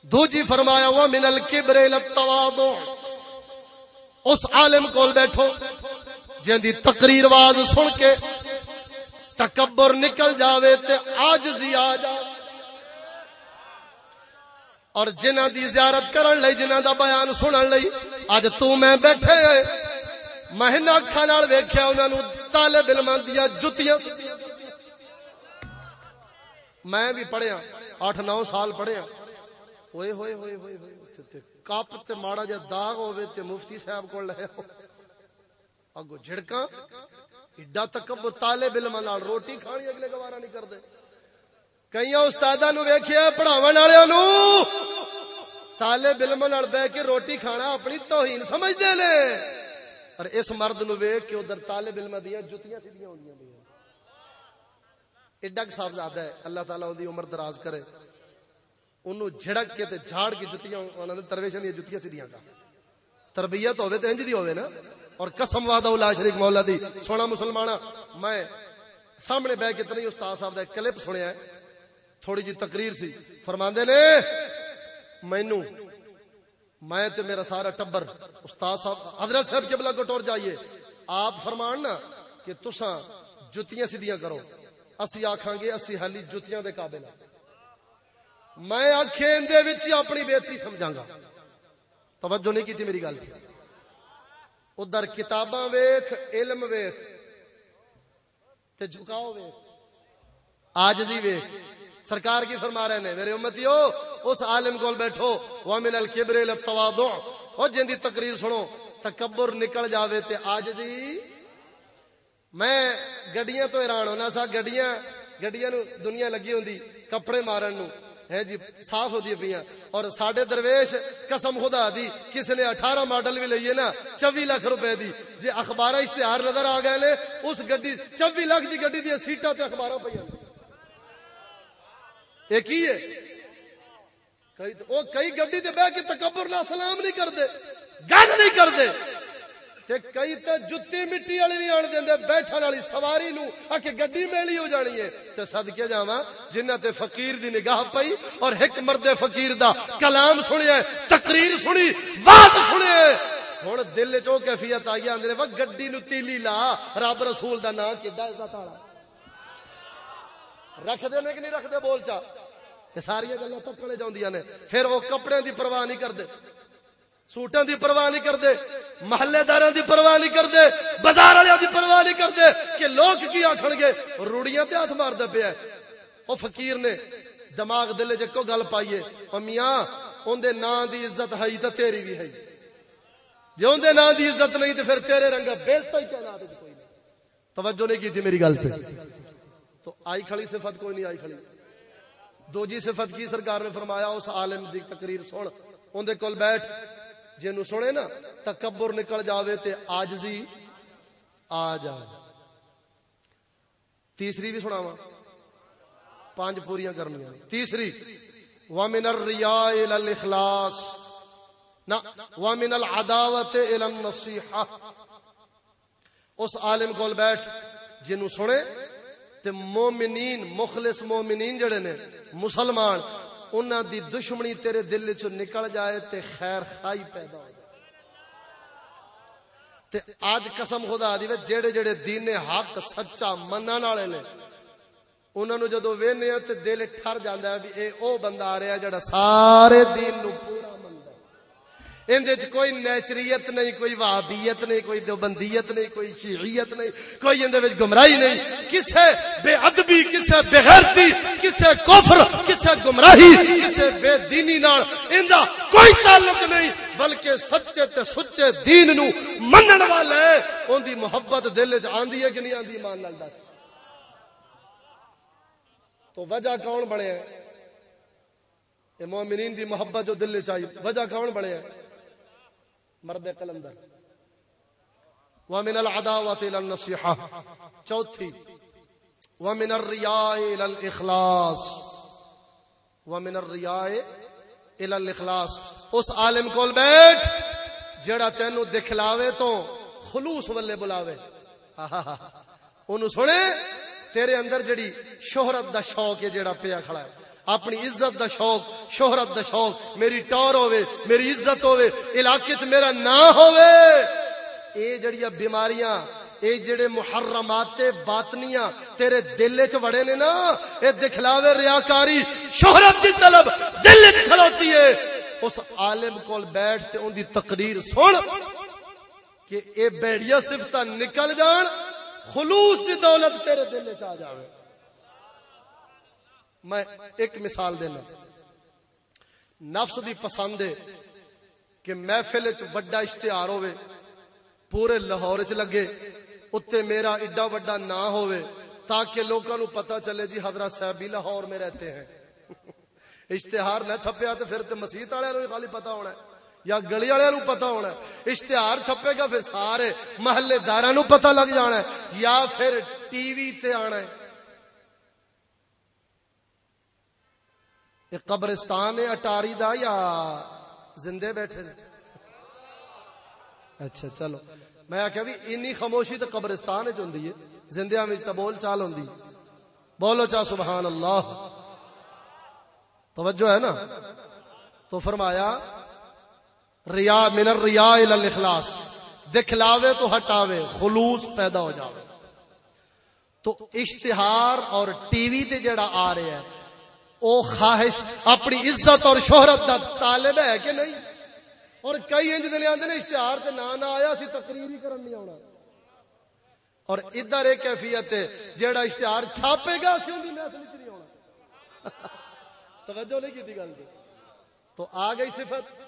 دوجی فرمایا، وہ من الکبر التواضع۔ اس عالم کول بیٹھو، جن دی تقریر واز سن کے تکبر نکل جاوے تے آجزی آ جاوے۔ اور جنہ دی زیارت کرن لئی جنہ دا بیان سنن لئی اج تو میں بیٹھے ہیں۔ میں اکھا نال ویکھیا، انہاں نو طالب علماں دیا جتیاں۔ میں بھی پڑھیا، اٹھ نو سال پڑھیا۔ ہوئے ہوئے ہوئے ہوئے ہوئے کپ تے ماڑا جا داغ ہوئے تے مفتی صاحب کو لے اگو جھڑکاں، ایڈا تکبر طالب علم نال روٹی کھانی اگلے گوارا نہیں کردے۔ کئی استاداں نو ویکھیا پڑھاون والےاں نو طالب کے روٹی کھانا اپنی توہین سمجھدے نے اور اس مرد نو ویکھ کے ادھر طالب علم دیاں جتیاں سیدھیاں ہوندیاں پئی ایڈا صاحب زیادہ ہے اللہ تعالیٰ دی عمر دراز کرے انہوں جھڑک کے تے جھاڑ کی جتیاں انہوں نے ترویشن دی جتیاں سیدھیاں کا تربیت ہوئے تے انج دی ہوئے نا اور قسم وعدہ اولا شریک مولا دی سونا مسلمانا میں سامنے بہ کے تنی استاد صاحب دا کلپ سنیا ہے تھوڑی جی تقریر سی۔ فرماندے نے مینوں میں تے میرا سارا ٹبر استاد صاحب، حضرت صاحب کے بلا کو ٹور جائیے۔ آپ فرمان نا کہ تساں جتیاں سیدھیاں کرو۔ اسی آکھاں گے، اسی حالی جتیاں دے قابل میں آکھیں دے وچ اپنی بہتری سمجھاں گا۔ توجہ نہیں کی تھی میری گل۔ ادھر کتاباں ویکھ، علم ویکھ، تے جھکاؤ ویکھ۔ آجزی ویکھ۔ سرکار کی فرما رہے ہیں میرے امتیو، اس عالم کول بیٹھو وامن الکبر التواضع۔ او جندی تقریر سنو، تکبر نکل جاوے تے آجزی جی، میں گڈیاں تو حیران ہونا سا، گڈیاں گڈیاں نو دنیا لگی ہوندی، کپڑے مارن نو۔ ہے جی صاف ہوتی جی پی اور سڈے درویش، قسم خدا دی کسی نے اٹھارہ ماڈل بھی لئیے نا چوی لاکھ روپے دی۔ جی اخبار اشتہار نظر آ گئے نے، اس گڈی چوی لاکھ دی گڈی دیا سیٹاں تے اخبار پہ ایک ہی ہے۔ کئی گڈی تے بہ کے تکبر نہ سلام نہیں کرتے۔ گل نہیں کرتے۔ تے کئی تے جُتی مٹی والی بھی آن دیندے بیٹھن والی سواری نو آ کے گڈی میلی ہو جانی ہے۔ تے صدکے جاواں جنہ تے فقیر دی نگاہ پئی اور ایک مرد فقیر دا کلام سنیا تقریر سنی، واز سنیا ہن دل چوں کیفیت آئی اندر وا گڈی نو تیلی لا، رب رسول دا نام کیڈا عزت والا؟ رکھ دے نے کہ نہیں رکھ دے، بول چا۔ یہ ساری گلاں تکڑے جاندیاں نے۔ پھر وہ کپڑے دی پرواہ نہیں کردے سوٹاں دی پرواہ نہیں کرتے۔ محلے دار دی پرواہ نہیں کرتے۔ بازار والے دی پرواہ نہیں کرتے۔ کہ لوگ کی آخر گے، روڑیاں تے ہاتھ مار پیا وہ فقیر نے دماغ دل چکو گل پائیے اور میاں اندر نام دی عزت ہے تو تیری بھی ہے جی اندر نام دی عزت نہیں تو پھر تیرے رنگ بےستا ہی کہنا توجہ نہیں کی تھی میری گل پہ؟ تو آئی کھڑی صفت کوئی نہیں، آئی کھڑی۔ دو جی صفت کی سرکار نے فرمایا، اس عالم دی تقریر سن۔ اندر کول بیٹھ۔ جنو سنے نا، تکبر نکل جاوے تے آجزی آ جا تیسری بھی سناوا پانچ پوریاں کرنی تیسری وامن الرياء الى الاخلاص نہ وامن العداوت الى النصيحه اس عالم کول بیٹھ۔ جنو سنے تے مومنین، مخلص مومنین جڑے نے، مسلمان، انہاں دی دشمنی تیرے دل چ نکل جائے تے خیر خائی پیدا ہو جائے۔ تے آج قسم خدا دی جڑے جڑے دین حق سچا منن والے نے، انہاں نو جدوں وینے ہاں تے دل ٹھر جاندا ہے بھی اے او بندہ آ رہا جڑا سارے دین نو پورا اندر کوئی نیچریت نہیں، کوئی وابیت نہیں، کوئی دیوبندیت نہیں، کوئی شیعیت نہیں، کوئی اندر گمراہی نہیں۔ کسے بے ادبی، کسے بے غیرتی کسے کفر، کسے گمراہی، کسے بے دینی نال اندا کوئی تعلق نہیں، بلکہ سچے تے سچے دین نو منن والے، اون دی محبت دل وچ آندی ہے کہ نہیں آندی، ایمان نال دس۔ تو وجہ کون بڑے ہیں؟ مومنین دی محبت جو دل چاہیے وجہ کون بڑے ہیں؟ مرد کلندر ومن العداوت الى النصیحہ چوتھی ومن الریاء الى الاخلاص ومن الریاء الى الاخلاص اس عالم کول بیٹھ جڑا تینو دکھلاوے تو خلوص والے بلاوے انہوں سنے تیرے اندر جڑی شہرت دا شوق ہے جڑا پیا کھڑا ہے اپنی عزت دا شوق، شہرت دا شوق، میری ٹور ہوے میری عزت ہوے علاقے چ میرا نام ہوے اے جڑیاں بیماریاں، اے جڑے محرمات باطنیاں تیرے دل وچ وڑے نے نا، اے دکھلاوے ریاکاری، شہرت دی طلب، دل وچ کھلوتی ہے۔ اس عالم کول بیٹھ تے اون دی تقریر سن کہ اے بیڑیا صفت نکل جان، خلوص دی دولت تیرے دل چ آ جاوے۔ میں ایک مثال دینا۔ نفس دی پسند ہے کہ محفل وڈا اشتہار ہوے پورے لاہور چ لگے اتنے میرا ایڈا وڈا نہ ہوئے تاکہ لوگوں نو پتا چلے جی حضرت صاحب بھی لاہور میں رہتے ہیں۔ اشتہار نہ چھپیا تو پھر تو مسیح والے خالی پتا ہونا ہے، یا گلی والے نو پتا ہونا ہے۔ اشتہار چھپے گا پھر سارے محلے دار نو پتا لگ جانا ہے، یا پھر ٹی وی تے آنا ہے۔ یہ قبرستان ہے اٹاری دا یا زندے بیٹھے اچھا چلو۔ میں آخیا بھی اینی خاموشی تو قبرستان ہے۔ زندیا میں تو بول چال ہوں بولو چا سبحان اللہ۔ توجہ ہے نا؟ تو فرمایا، ریا من الریا الاخلاص۔ دکھلاوے تو ہٹاوے، خلوص پیدا ہو جاوے۔ تو اشتہار اور ٹی وی تے جڑا آ رہا ہے او خواہش اپنی عزت اور شہرت دا طالب ہے کہ نہیں؟ اور کئی انج دے آندے نے اشتہار تے نہ نہ آیا سی تقریر ہی کرن نہیں آونا۔ اور ادھر ایک کیفیت ہے، جیڑا اشتہار چھاپے گا، اسی اون دی محفل وچ نہیں آونا۔ توجہ نہیں کیتی گل تے تو آ گئی صفت،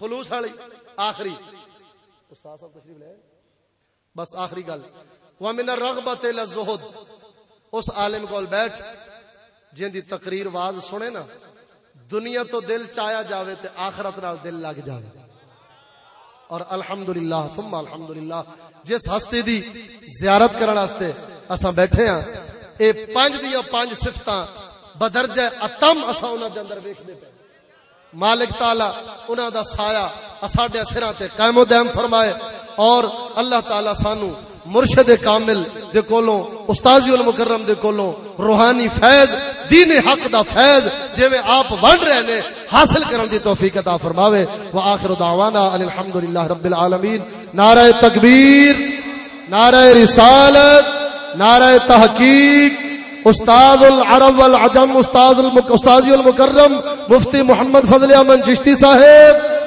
خلوص والی، آخری۔ استاد صاحب تشریف لے۔ بس آخری گل۔ ومن الرغبت الى الزہد۔ اس عالم کول بیٹھ۔ جن دی تقریر واز سنے نا، دنیا تو دل چایا جاوے تے آخرت نال دل لگ جاوے۔ اور الحمدللہ، ثم الحمدللہ، جس ہستی دی زیارت کرن واسطے اساں بیٹھے ہاں اے پنج دیا پنج صفتاں بدرجہ اتم اساں انہاں دے اندر ویکھدے پے مالک تعالی انہاں دا سایہ اساڈے سراں تے قائم و دائم فرمائے اور اللہ تعالی سانو مرشد کامل دے کولوں استاذی المکرم دے کولوں، روحانی فیض، دین حق دا فیض جویں آپ ونڈ رہے نے، حاصل کرن دی توفیق عطا فرماوے۔ واخر دعوانا ان الحمدللہ رب العالمین۔ نعرہ تکبیر، نعرہ رسالت، نعرہ تحقیق۔ استاد العرب والعجم استاد المک... استاذی المکرم، مفتی محمد فضل امن چشتی صاحب۔